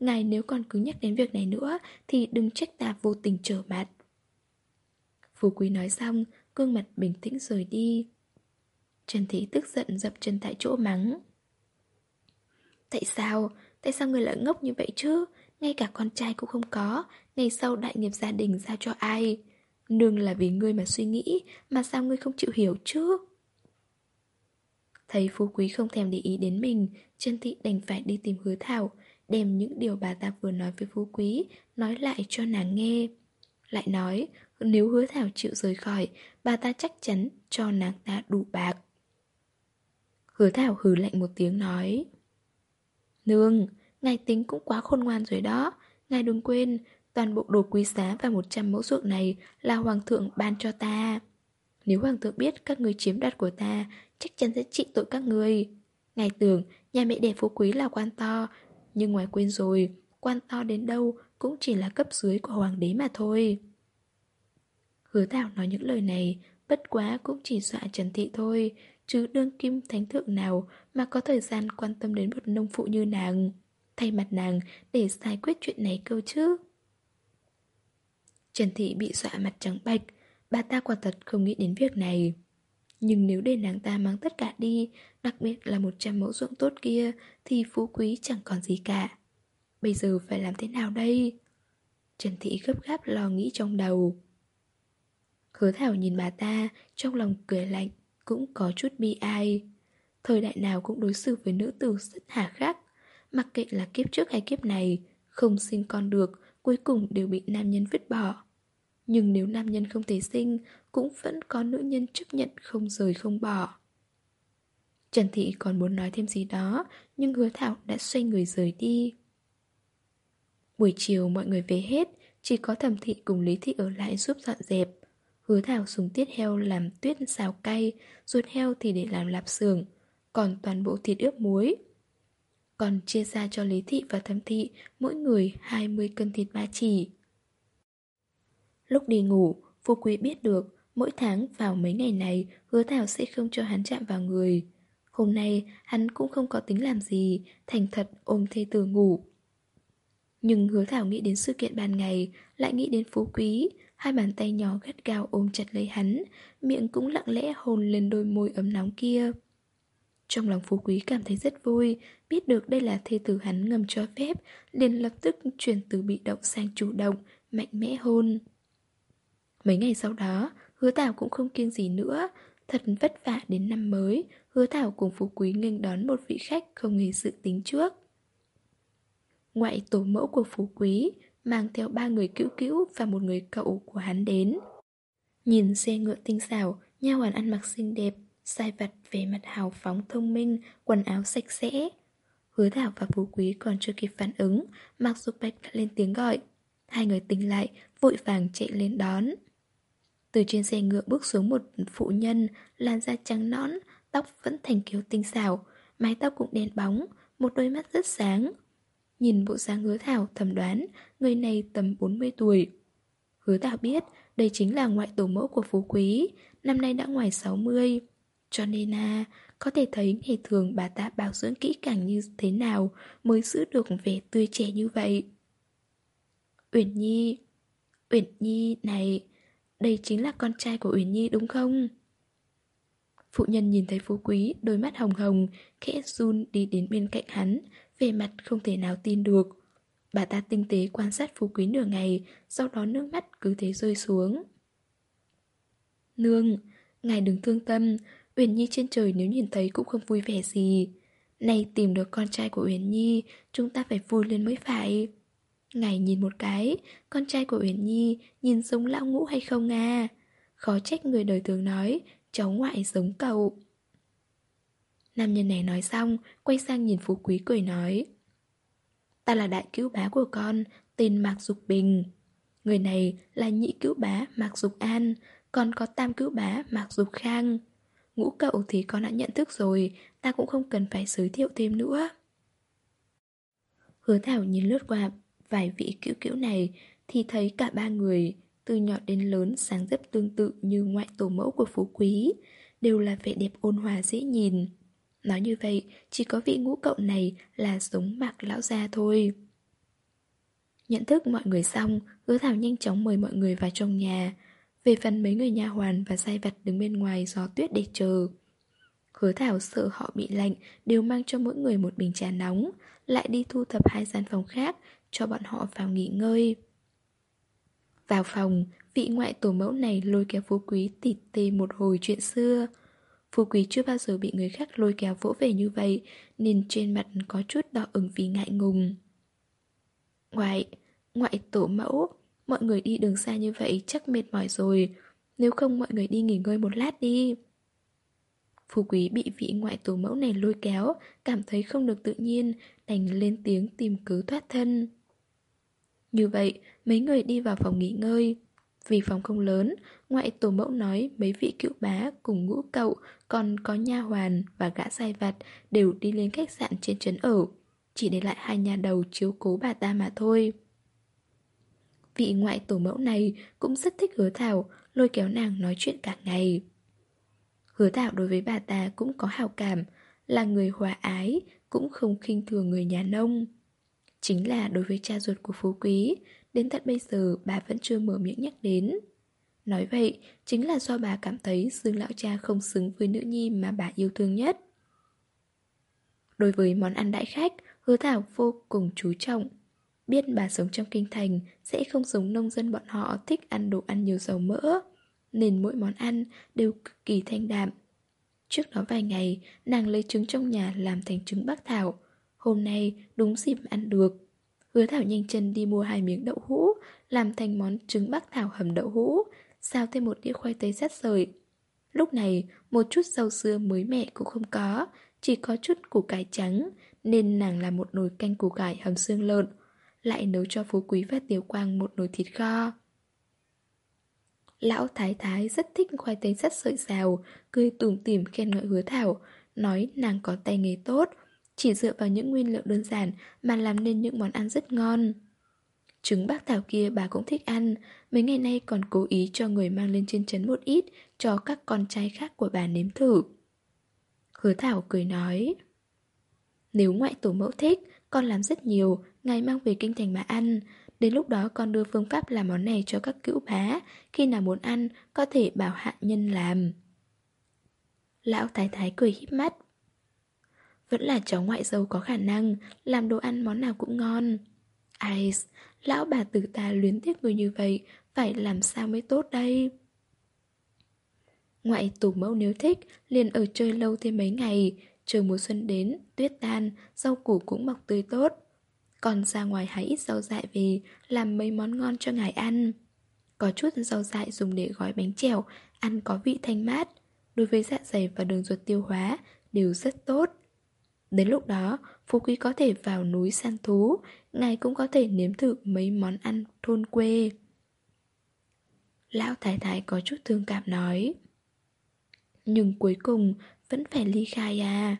Ngài nếu còn cứ nhắc đến việc này nữa thì đừng trách ta vô tình trở mặt. Phú Quý nói xong, gương mặt bình tĩnh rời đi. Trần Thị tức giận dập chân tại chỗ mắng. Tại sao? Tại sao người lại ngốc như vậy chứ? Ngay cả con trai cũng không có, ngày sau đại nghiệp gia đình giao cho ai? Nương là vì ngươi mà suy nghĩ, mà sao ngươi không chịu hiểu chứ? Thấy phú quý không thèm để ý đến mình, chân Thị đành phải đi tìm hứa thảo, đem những điều bà ta vừa nói với phú quý, nói lại cho nàng nghe. Lại nói, nếu hứa thảo chịu rời khỏi, bà ta chắc chắn cho nàng ta đủ bạc. Hứa thảo hừ lạnh một tiếng nói. Nương, ngài tính cũng quá khôn ngoan rồi đó. Ngài đừng quên, toàn bộ đồ quý giá và 100 mẫu ruộng này là hoàng thượng ban cho ta. Nếu hoàng thượng biết các người chiếm đoạt của ta, chắc chắn sẽ trị tội các người. Ngài tưởng nhà mẹ đẻ phú quý là quan to, nhưng ngoài quên rồi, quan to đến đâu cũng chỉ là cấp dưới của hoàng đế mà thôi. Hứa Thảo nói những lời này, bất quá cũng chỉ dọa Trần Thị thôi, chứ đương kim thánh thượng nào mà có thời gian quan tâm đến một nông phụ như nàng, thay mặt nàng để giải quyết chuyện này câu chứ. Trần Thị bị dọa mặt trắng bạch, bà ta quả thật không nghĩ đến việc này. Nhưng nếu để nàng ta mang tất cả đi, đặc biệt là một trăm mẫu ruộng tốt kia, thì phú quý chẳng còn gì cả. Bây giờ phải làm thế nào đây? Trần Thị gấp gáp lo nghĩ trong đầu. Hứa Thảo nhìn bà ta, trong lòng cười lạnh, cũng có chút bi ai. Thời đại nào cũng đối xử với nữ tử rất hà khắc, mặc kệ là kiếp trước hay kiếp này, không sinh con được, cuối cùng đều bị nam nhân vứt bỏ. Nhưng nếu nam nhân không thể sinh, cũng vẫn có nữ nhân chấp nhận không rời không bỏ. Trần Thị còn muốn nói thêm gì đó, nhưng hứa Thảo đã xoay người rời đi. Buổi chiều mọi người về hết, chỉ có thẩm thị cùng Lý Thị ở lại giúp dọn dẹp. Hứa Thảo dùng tiết heo làm tuyết xào cay, ruột heo thì để làm lạp xưởng, còn toàn bộ thịt ướp muối. Còn chia ra cho Lý Thị và Thẩm Thị mỗi người 20 cân thịt ba chỉ. Lúc đi ngủ, Phú Quý biết được mỗi tháng vào mấy ngày này hứa Thảo sẽ không cho hắn chạm vào người. Hôm nay hắn cũng không có tính làm gì, thành thật ôm thê tử ngủ. Nhưng hứa Thảo nghĩ đến sự kiện ban ngày, lại nghĩ đến Phú Quý, hai bàn tay nhỏ gắt gao ôm chặt lấy hắn, miệng cũng lặng lẽ hôn lên đôi môi ấm nóng kia. Trong lòng Phú Quý cảm thấy rất vui, biết được đây là thê tử hắn ngầm cho phép, liền lập tức chuyển từ bị động sang chủ động, mạnh mẽ hôn. Mấy ngày sau đó, hứa Tảo cũng không kiêng gì nữa, thật vất vả đến năm mới, hứa Thảo cùng Phú Quý nghênh đón một vị khách không hề dự tính trước. Ngoại tổ mẫu của Phú Quý mang theo ba người cữu cữu và một người cậu của hắn đến. Nhìn xe ngựa tinh xảo, nha hoàn ăn mặc xinh đẹp, sai vặt về mặt hào phóng thông minh, quần áo sạch sẽ. Hứa Thảo và Phú Quý còn chưa kịp phản ứng, mặc dù Bạch đã lên tiếng gọi. Hai người tỉnh lại, vội vàng chạy lên đón. Từ trên xe ngựa bước xuống một phụ nhân, làn da trắng nõn, tóc vẫn thành kiểu tinh xảo, mái tóc cũng đen bóng, một đôi mắt rất sáng. Nhìn bộ dáng hứa thảo thầm đoán, người này tầm 40 tuổi. Hứa thảo biết đây chính là ngoại tổ mẫu của phú quý, năm nay đã ngoài 60. Cho nên à, có thể thấy ngày thường bà ta bảo dưỡng kỹ càng như thế nào mới giữ được vẻ tươi trẻ như vậy. Uyển Nhi, Uyển Nhi này, đây chính là con trai của Uyển Nhi đúng không? Phụ nhân nhìn thấy phú quý, đôi mắt hồng hồng, khẽ run đi đến bên cạnh hắn, về mặt không thể nào tin được. Bà ta tinh tế quan sát phú quý nửa ngày, sau đó nước mắt cứ thế rơi xuống. Nương, ngài đừng thương tâm, Uyển Nhi trên trời nếu nhìn thấy cũng không vui vẻ gì. Này tìm được con trai của Uyển Nhi, chúng ta phải vui lên mới phải. Ngài nhìn một cái, con trai của Uyển Nhi nhìn giống lão ngũ hay không à? Khó trách người đời thường nói, cháu ngoại giống cậu. Nam nhân này nói xong, quay sang nhìn Phú Quý cười nói. Ta là đại cứu bá của con, tên Mạc Dục Bình. Người này là nhị cứu bá Mạc Dục An, còn có tam cứu bá Mạc Dục Khang. Ngũ cậu thì con đã nhận thức rồi, ta cũng không cần phải giới thiệu thêm nữa. Hứa Thảo nhìn lướt qua vài vị cữu cữu này thì thấy cả ba người, từ nhỏ đến lớn sáng rất tương tự như ngoại tổ mẫu của phú quý, đều là vẻ đẹp ôn hòa dễ nhìn. Nói như vậy, chỉ có vị ngũ cậu này là giống mạc lão gia thôi. Nhận thức mọi người xong, hứa thảo nhanh chóng mời mọi người vào trong nhà. Về phần mấy người nhà hoàn và sai vặt đứng bên ngoài gió tuyết để chờ. Hứa thảo sợ họ bị lạnh, đều mang cho mỗi người một bình trà nóng, lại đi thu thập hai gian phòng khác, cho bọn họ vào nghỉ ngơi. Vào phòng, vị ngoại tổ mẫu này lôi kéo phú quý tịt tê một hồi chuyện xưa. Phú quý chưa bao giờ bị người khác lôi kéo vỗ về như vậy, nên trên mặt có chút đỏ ửng vì ngại ngùng. Ngoại, ngoại tổ mẫu, mọi người đi đường xa như vậy chắc mệt mỏi rồi, nếu không mọi người đi nghỉ ngơi một lát đi. Phú quý bị vị ngoại tổ mẫu này lôi kéo, cảm thấy không được tự nhiên, đành lên tiếng tìm cứ thoát thân. Như vậy, mấy người đi vào phòng nghỉ ngơi. Vì phòng không lớn, ngoại tổ mẫu nói mấy vị cựu bá cùng ngũ cậu còn có nha hoàn và gã sai vặt đều đi lên khách sạn trên trấn ở. Chỉ để lại hai nhà đầu chiếu cố bà ta mà thôi. Vị ngoại tổ mẫu này cũng rất thích hứa thảo, lôi kéo nàng nói chuyện cả ngày. Hứa thảo đối với bà ta cũng có hào cảm, là người hòa ái, cũng không khinh thường người nhà nông. Chính là đối với cha ruột của Phú Quý, đến tận bây giờ bà vẫn chưa mở miệng nhắc đến. Nói vậy, chính là do bà cảm thấy Dương lão cha không xứng với nữ nhi mà bà yêu thương nhất. Đối với món ăn đại khách, hứa thảo vô cùng chú trọng. Biết bà sống trong kinh thành sẽ không giống nông dân bọn họ thích ăn đồ ăn nhiều dầu mỡ, nên mỗi món ăn đều cực kỳ thanh đạm. Trước đó vài ngày, nàng lấy trứng trong nhà làm thành trứng bác thảo, Hôm nay đúng dịp ăn được. Hứa Thảo nhanh chân đi mua hai miếng đậu hũ Làm thành món trứng bác thảo hầm đậu hũ Xào thêm một đĩa khoai tây sát sợi Lúc này một chút rau dưa mới mẹ cũng không có Chỉ có chút củ cải trắng Nên nàng làm một nồi canh củ cải hầm xương lợn. Lại nấu cho Phú Quý và Tiểu Quang một nồi thịt kho Lão Thái Thái rất thích khoai tây sắt sợi xào Cười tủm tỉm khen ngợi hứa Thảo Nói nàng có tay nghề tốt chỉ dựa vào những nguyên liệu đơn giản mà làm nên những món ăn rất ngon. Trứng bác thảo kia bà cũng thích ăn, mấy ngày nay còn cố ý cho người mang lên trên trấn một ít cho các con trai khác của bà nếm thử. Hứa thảo cười nói Nếu ngoại tổ mẫu thích, con làm rất nhiều, ngài mang về kinh thành mà ăn. Đến lúc đó con đưa phương pháp làm món này cho các cữu bá, khi nào muốn ăn có thể bảo hạ nhân làm. Lão thái thái cười híp mắt. Vẫn là cháu ngoại dâu có khả năng Làm đồ ăn món nào cũng ngon. Ai, lão bà tử ta luyến tiếc người như vậy Phải làm sao mới tốt đây? Ngoại tổ mẫu nếu thích Liền ở chơi lâu thêm mấy ngày. Chờ mùa xuân đến, tuyết tan Rau củ cũng mọc tươi tốt. Còn ra ngoài hái ít rau dại về Làm mấy món ngon cho ngài ăn Có chút rau dại dùng để gói bánh chèo Ăn có vị thanh mát Đối với dạ dày và đường ruột tiêu hóa Đều rất tốt Đến lúc đó, Phú Quý có thể vào núi săn thú, ngài cũng có thể nếm thử mấy món ăn thôn quê. Lão thái thái có chút thương cảm nói. Nhưng cuối cùng vẫn phải ly khai à.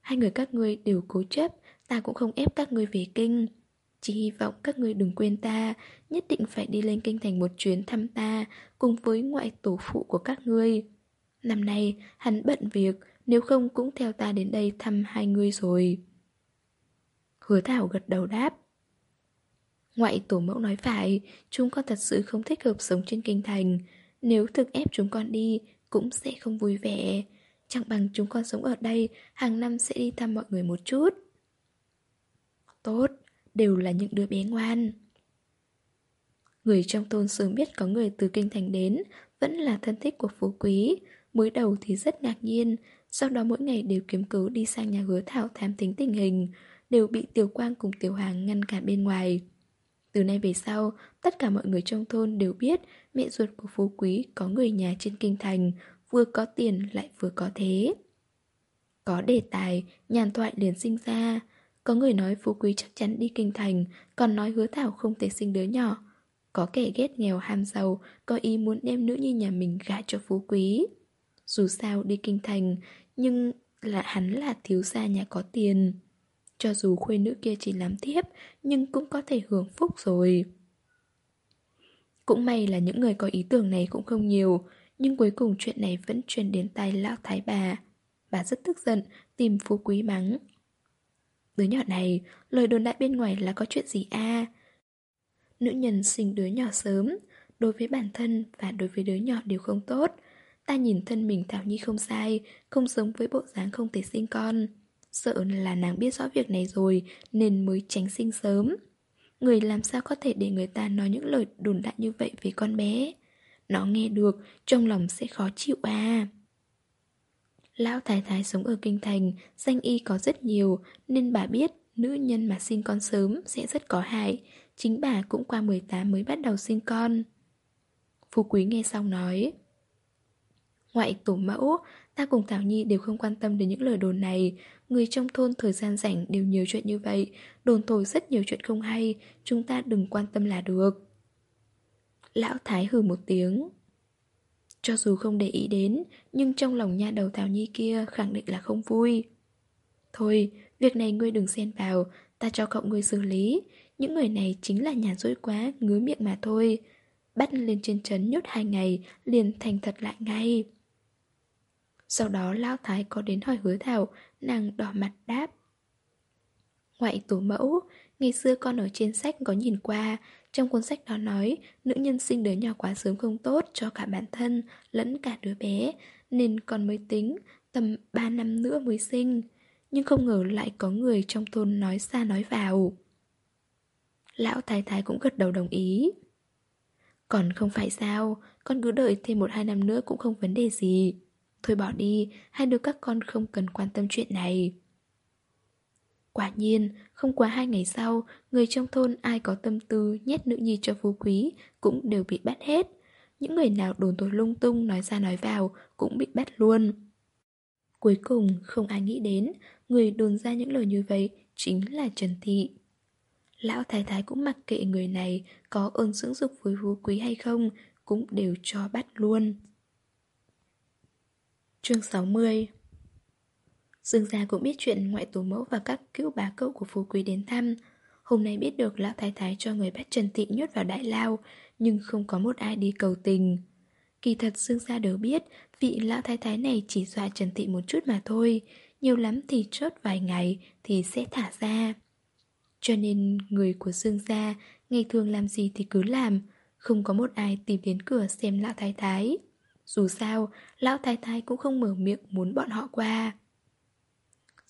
Hai người các ngươi đều cố chấp, ta cũng không ép các ngươi về kinh. Chỉ hy vọng các ngươi đừng quên ta, nhất định phải đi lên kinh thành một chuyến thăm ta, cùng với ngoại tổ phụ của các ngươi. Năm nay, hắn bận việc, nếu không cũng theo ta đến đây thăm hai ngươi rồi. Hứa Thảo gật đầu đáp. Ngoại tổ mẫu nói phải, chúng con thật sự không thích hợp sống trên kinh thành. Nếu thực ép chúng con đi, cũng sẽ không vui vẻ. Chẳng bằng chúng con sống ở đây, hàng năm sẽ đi thăm mọi người một chút. Tốt, đều là những đứa bé ngoan. Người trong thôn sớm biết có người từ kinh thành đến, vẫn là thân thích của phú quý. Mới đầu thì rất ngạc nhiên, sau đó mỗi ngày đều kiếm cứu đi sang nhà hứa thảo thám tính tình hình, đều bị Tiểu Quang cùng Tiểu Hàng ngăn cản bên ngoài. Từ nay về sau, tất cả mọi người trong thôn đều biết mẹ ruột của phú quý có người nhà trên kinh thành, vừa có tiền lại vừa có thế. Có đề tài, nhàn thoại liền sinh ra. Có người nói phú quý chắc chắn đi kinh thành, còn nói hứa thảo không thể sinh đứa nhỏ. Có kẻ ghét nghèo ham giàu, có ý muốn đem nữ như nhà mình gả cho phú quý. Dù sao đi kinh thành, nhưng là hắn là thiếu gia nhà có tiền. Cho dù khuê nữ kia chỉ làm thiếp, nhưng cũng có thể hưởng phúc rồi. Cũng may là những người có ý tưởng này cũng không nhiều, nhưng cuối cùng chuyện này vẫn truyền đến tay lão thái bà. Bà rất tức giận, tìm phú quý mắng. Đứa nhỏ này, lời đồn đại bên ngoài là có chuyện gì a? Nữ nhân sinh đứa nhỏ sớm, đối với bản thân và đối với đứa nhỏ đều không tốt. Ta nhìn thân mình Thảo Nhi không sai, không giống với bộ dáng không thể sinh con. Sợ là nàng biết rõ việc này rồi nên mới tránh sinh sớm. Người làm sao có thể để người ta nói những lời đồn đại như vậy về con bé. Nó nghe được, trong lòng sẽ khó chịu à. Lão thái thái sống ở kinh thành, danh y có rất nhiều, nên bà biết nữ nhân mà sinh con sớm sẽ rất có hại. Chính bà cũng qua 18 mới bắt đầu sinh con. Phú Quý nghe xong nói Ngoại tổ mẫu, ta cùng Thảo Nhi đều không quan tâm đến những lời đồn này Người trong thôn thời gian rảnh đều nhiều chuyện như vậy Đồn thổi rất nhiều chuyện không hay Chúng ta đừng quan tâm là được Lão Thái hừ một tiếng cho dù không để ý đến Nhưng trong lòng nha đầu Thảo Nhi kia khẳng định là không vui. Thôi, việc này ngươi đừng xen vào Ta cho cậu ngươi xử lý. Những người này chính là nhàn rỗi quá Ngứa miệng mà thôi. Bắt lên trên trấn nhốt hai ngày Liền thành thật lại ngay. Sau đó Lão Thái có đến hỏi hứa thảo Nàng đỏ mặt đáp. Ngoại tổ mẫu Ngày xưa con ở trên sách có nhìn qua trong cuốn sách đó nói Nữ nhân sinh đứa nhỏ quá sớm không tốt Cho cả bản thân lẫn cả đứa bé Nên còn mới tính Tầm 3 năm nữa mới sinh. Nhưng không ngờ lại có người trong thôn nói xa nói vào. Lão thái thái cũng gật đầu đồng ý. Còn không phải sao Con cứ đợi thêm một hai năm nữa cũng không vấn đề gì. Thôi bỏ đi, hai đứa các con không cần quan tâm chuyện này. Quả nhiên, không quá hai ngày sau, người trong thôn ai có tâm tư nhét nữ nhi cho phú quý cũng đều bị bắt hết. Những người nào đồn tối lung tung nói ra nói vào cũng bị bắt luôn. Cuối cùng, không ai nghĩ đến, người đồn ra những lời như vậy chính là Trần Thị. Lão thái thái cũng mặc kệ người này có ơn dưỡng dục với phú quý hay không, cũng đều cho bắt luôn. Chương 60 Dương gia cũng biết chuyện ngoại tổ mẫu và các cữu bá cậu của phú quý đến thăm. Hôm nay biết được lão thái thái cho người bắt Trần Thị nhốt vào đại lao Nhưng không có một ai đi cầu tình. Kỳ thật Dương gia đều biết Vị lão thái thái này chỉ dọa Trần Thị một chút mà thôi. Nhiều lắm thì chốt vài ngày Thì sẽ thả ra. Cho nên người của Dương gia Ngày thường làm gì thì cứ làm Không có một ai tìm đến cửa xem lão thái thái. Dù sao, lão thái thái cũng không mở miệng muốn bọn họ qua.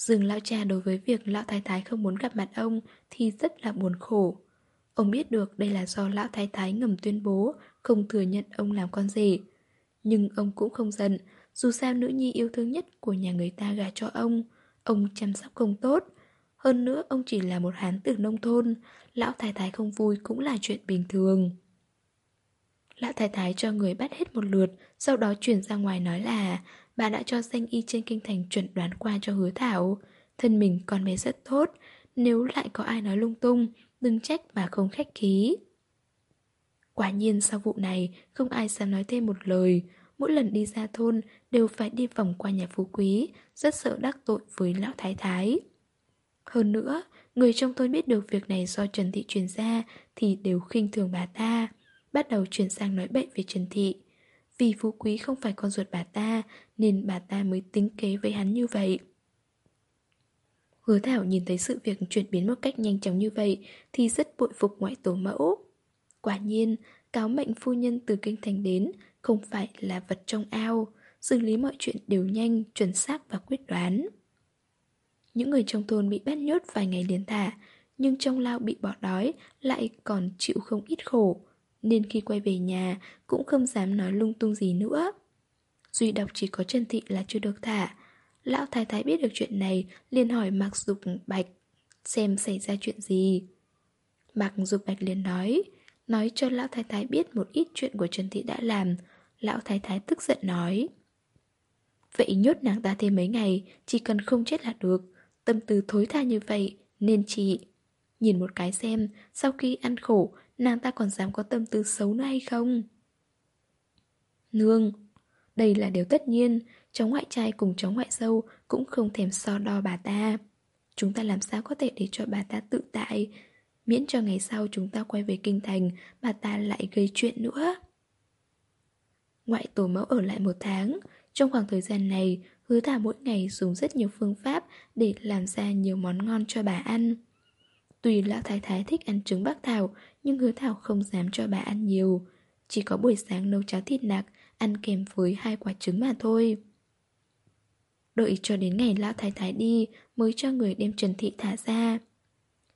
Dương lão cha đối với việc lão thái thái không muốn gặp mặt ông thì rất là buồn khổ. Ông biết được đây là do lão thái thái ngầm tuyên bố không thừa nhận ông làm con rể. Nhưng ông cũng không giận, dù sao nữ nhi yêu thương nhất của nhà người ta gả cho ông, ông chăm sóc không tốt. Hơn nữa ông chỉ là một hán tử nông thôn, lão thái thái không vui cũng là chuyện bình thường. Lão thái thái cho người bắt hết một lượt Sau đó chuyển ra ngoài nói là Bà đã cho danh y trên kinh thành chuẩn đoán qua cho hứa thảo Thân mình con bé rất tốt Nếu lại có ai nói lung tung đừng trách bà không khách khí. Quả nhiên sau vụ này, không ai dám nói thêm một lời. Mỗi lần đi ra thôn đều phải đi vòng qua nhà phú quý, rất sợ đắc tội với lão thái thái. Hơn nữa, người trong thôn biết được việc này do Trần Thị truyền ra thì đều khinh thường bà ta, bắt đầu chuyển sang nói bệnh về Trần Thị. Vì phú quý không phải con ruột bà ta nên bà ta mới tính kế với hắn như vậy. Hứa Thảo nhìn thấy sự việc chuyển biến một cách nhanh chóng như vậy thì rất bội phục ngoại tổ mẫu. Quả nhiên, cáo mệnh phu nhân từ kinh thành đến không phải là vật trong ao, xử lý mọi chuyện đều nhanh, chuẩn xác và quyết đoán. Những người trong thôn bị bắt nhốt vài ngày liền thả, nhưng trong lao bị bỏ đói lại còn chịu không ít khổ, nên khi quay về nhà cũng không dám nói lung tung gì nữa. Duy độc chỉ có Trần Thị là chưa được thả. Lão thái thái biết được chuyện này liền hỏi Mạc Dục Bạch xem xảy ra chuyện gì. Mạc Dục Bạch liền nói, nói cho lão thái thái biết một ít chuyện của Trần Thị đã làm. Lão thái thái tức giận nói. Vậy nhốt nàng ta thêm mấy ngày, chỉ cần không chết là được. Tâm tư thối tha như vậy, nên chị... Nhìn một cái xem, sau khi ăn khổ, nàng ta còn dám có tâm tư xấu nữa hay không? Nương, đây là điều tất nhiên, cháu ngoại trai cùng cháu ngoại dâu cũng không thèm so đo bà ta. Chúng ta làm sao có thể để cho bà ta tự tại, miễn cho ngày sau chúng ta quay về kinh thành, bà ta lại gây chuyện nữa. Ngoại tổ mẫu ở lại một tháng, trong khoảng thời gian này, hứa thả mỗi ngày dùng rất nhiều phương pháp để làm ra nhiều món ngon cho bà ăn. Tuy lão thái thái thích ăn trứng bắc thảo, nhưng hứa thảo không dám cho bà ăn nhiều. Chỉ có buổi sáng nấu cháo thịt nạc, ăn kèm với hai quả trứng mà thôi. Đợi cho đến ngày lão thái thái đi mới cho người đem Trần Thị thả ra.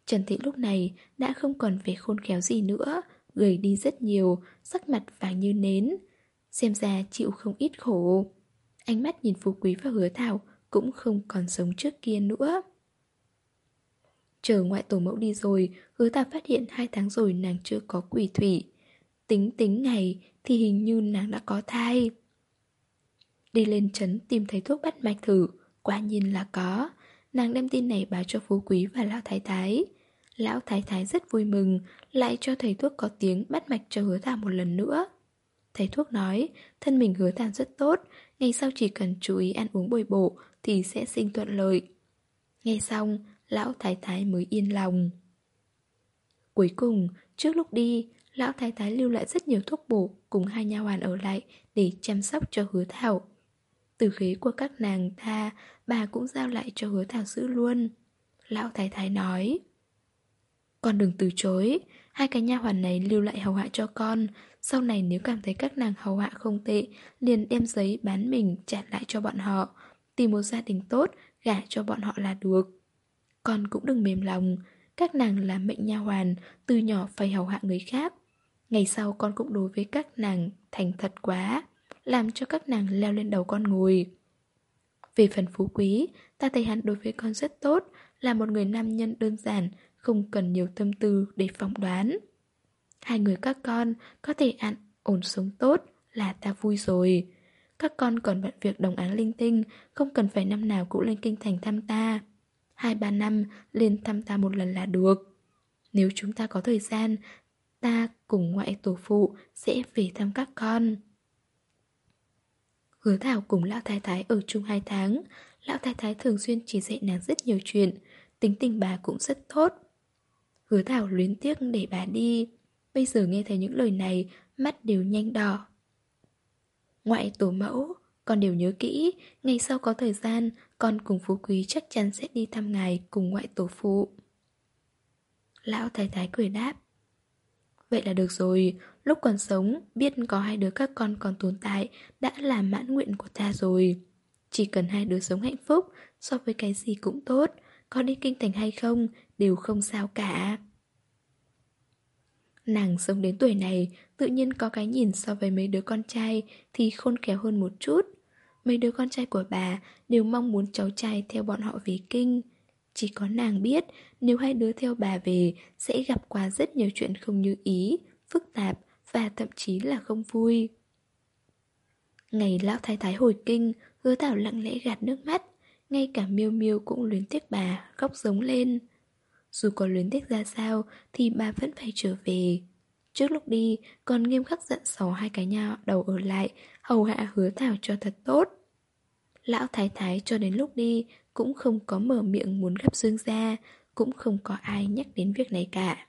Trần Thị lúc này đã không còn vẻ khôn khéo gì nữa, gầy đi rất nhiều, sắc mặt vàng như nến. Xem ra chịu không ít khổ. Ánh mắt nhìn Phú Quý và Hứa Thảo cũng không còn sống trước kia nữa. Chờ ngoại tổ mẫu đi rồi, hứa ta phát hiện hai tháng rồi nàng chưa có quỷ thủy. Tính tính ngày thì hình như nàng đã có thai. Đi lên trấn tìm thấy thuốc bắt mạch thử, quả nhiên là có. Nàng đem tin này báo cho phú quý và lão thái thái. Lão thái thái rất vui mừng, lại cho thầy thuốc có tiếng bắt mạch cho hứa thảo một lần nữa. Thầy thuốc nói, thân mình hứa thảo rất tốt, ngày sau chỉ cần chú ý ăn uống bồi bổ thì sẽ sinh thuận lợi. Nghe xong, lão thái thái mới yên lòng. Cuối cùng, trước lúc đi, lão thái thái lưu lại rất nhiều thuốc bổ cùng hai nha hoàn ở lại để chăm sóc cho hứa thảo. Từ khế của các nàng tha, bà cũng giao lại cho hứa thảo giữ luôn. Lão thái thái nói. Con đừng từ chối, hai cái nha hoàn này lưu lại hầu hạ cho con. Sau này nếu cảm thấy các nàng hầu hạ không tệ, liền đem giấy bán mình trả lại cho bọn họ. Tìm một gia đình tốt, gả cho bọn họ là được. Con cũng đừng mềm lòng, các nàng là mệnh nha hoàn, từ nhỏ phải hầu hạ người khác. Ngày sau con cũng đối với các nàng thành thật quá, làm cho các nàng leo lên đầu con ngồi. Về phần phú quý, ta thấy hắn đối với con rất tốt, là một người nam nhân đơn giản, không cần nhiều tâm tư để phỏng đoán. Hai người các con có thể ăn ổn sống tốt là ta vui rồi. Các con còn bận việc đồng áng linh tinh, không cần phải năm nào cũng lên kinh thành thăm ta. Hai ba năm lên thăm ta một lần là được. Nếu chúng ta có thời gian, ta cùng ngoại tổ phụ sẽ về thăm các con. Hứa Thảo cùng Lão Thái Thái ở chung hai tháng, Lão Thái Thái thường xuyên chỉ dạy nàng rất nhiều chuyện, tính tình bà cũng rất tốt. Hứa Thảo luyến tiếc để bà đi, bây giờ nghe thấy những lời này, mắt đều nhanh đỏ. Ngoại tổ mẫu, con đều nhớ kỹ, ngày sau có thời gian, con cùng Phú Quý chắc chắn sẽ đi thăm ngài cùng ngoại tổ phụ. Lão thái thái cười đáp. Vậy là được rồi, lúc còn sống, biết có hai đứa các con còn tồn tại đã là mãn nguyện của ta rồi. Chỉ cần hai đứa sống hạnh phúc, so với cái gì cũng tốt, có đi kinh thành hay không, đều không sao cả. Nàng sống đến tuổi này, tự nhiên có cái nhìn so với mấy đứa con trai thì khôn khéo hơn một chút. Mấy đứa con trai của bà đều mong muốn cháu trai theo bọn họ về kinh. Chỉ có nàng biết nếu hai đứa theo bà về sẽ gặp qua rất nhiều chuyện không như ý, phức tạp và thậm chí là không vui. Ngày lão thái thái hồi kinh, hứa Thảo lặng lẽ gạt nước mắt, ngay cả miêu miêu cũng luyến tiếc bà, khóc giống lên. Dù có luyến tiếc ra sao thì bà vẫn phải trở về. Trước lúc đi, còn nghiêm khắc giận sò hai cái nhau đầu ở lại, hầu hạ hứa thảo cho thật tốt. Lão thái thái cho đến lúc đi cũng không có mở miệng muốn gặp Dương gia, cũng không có ai nhắc đến việc này cả.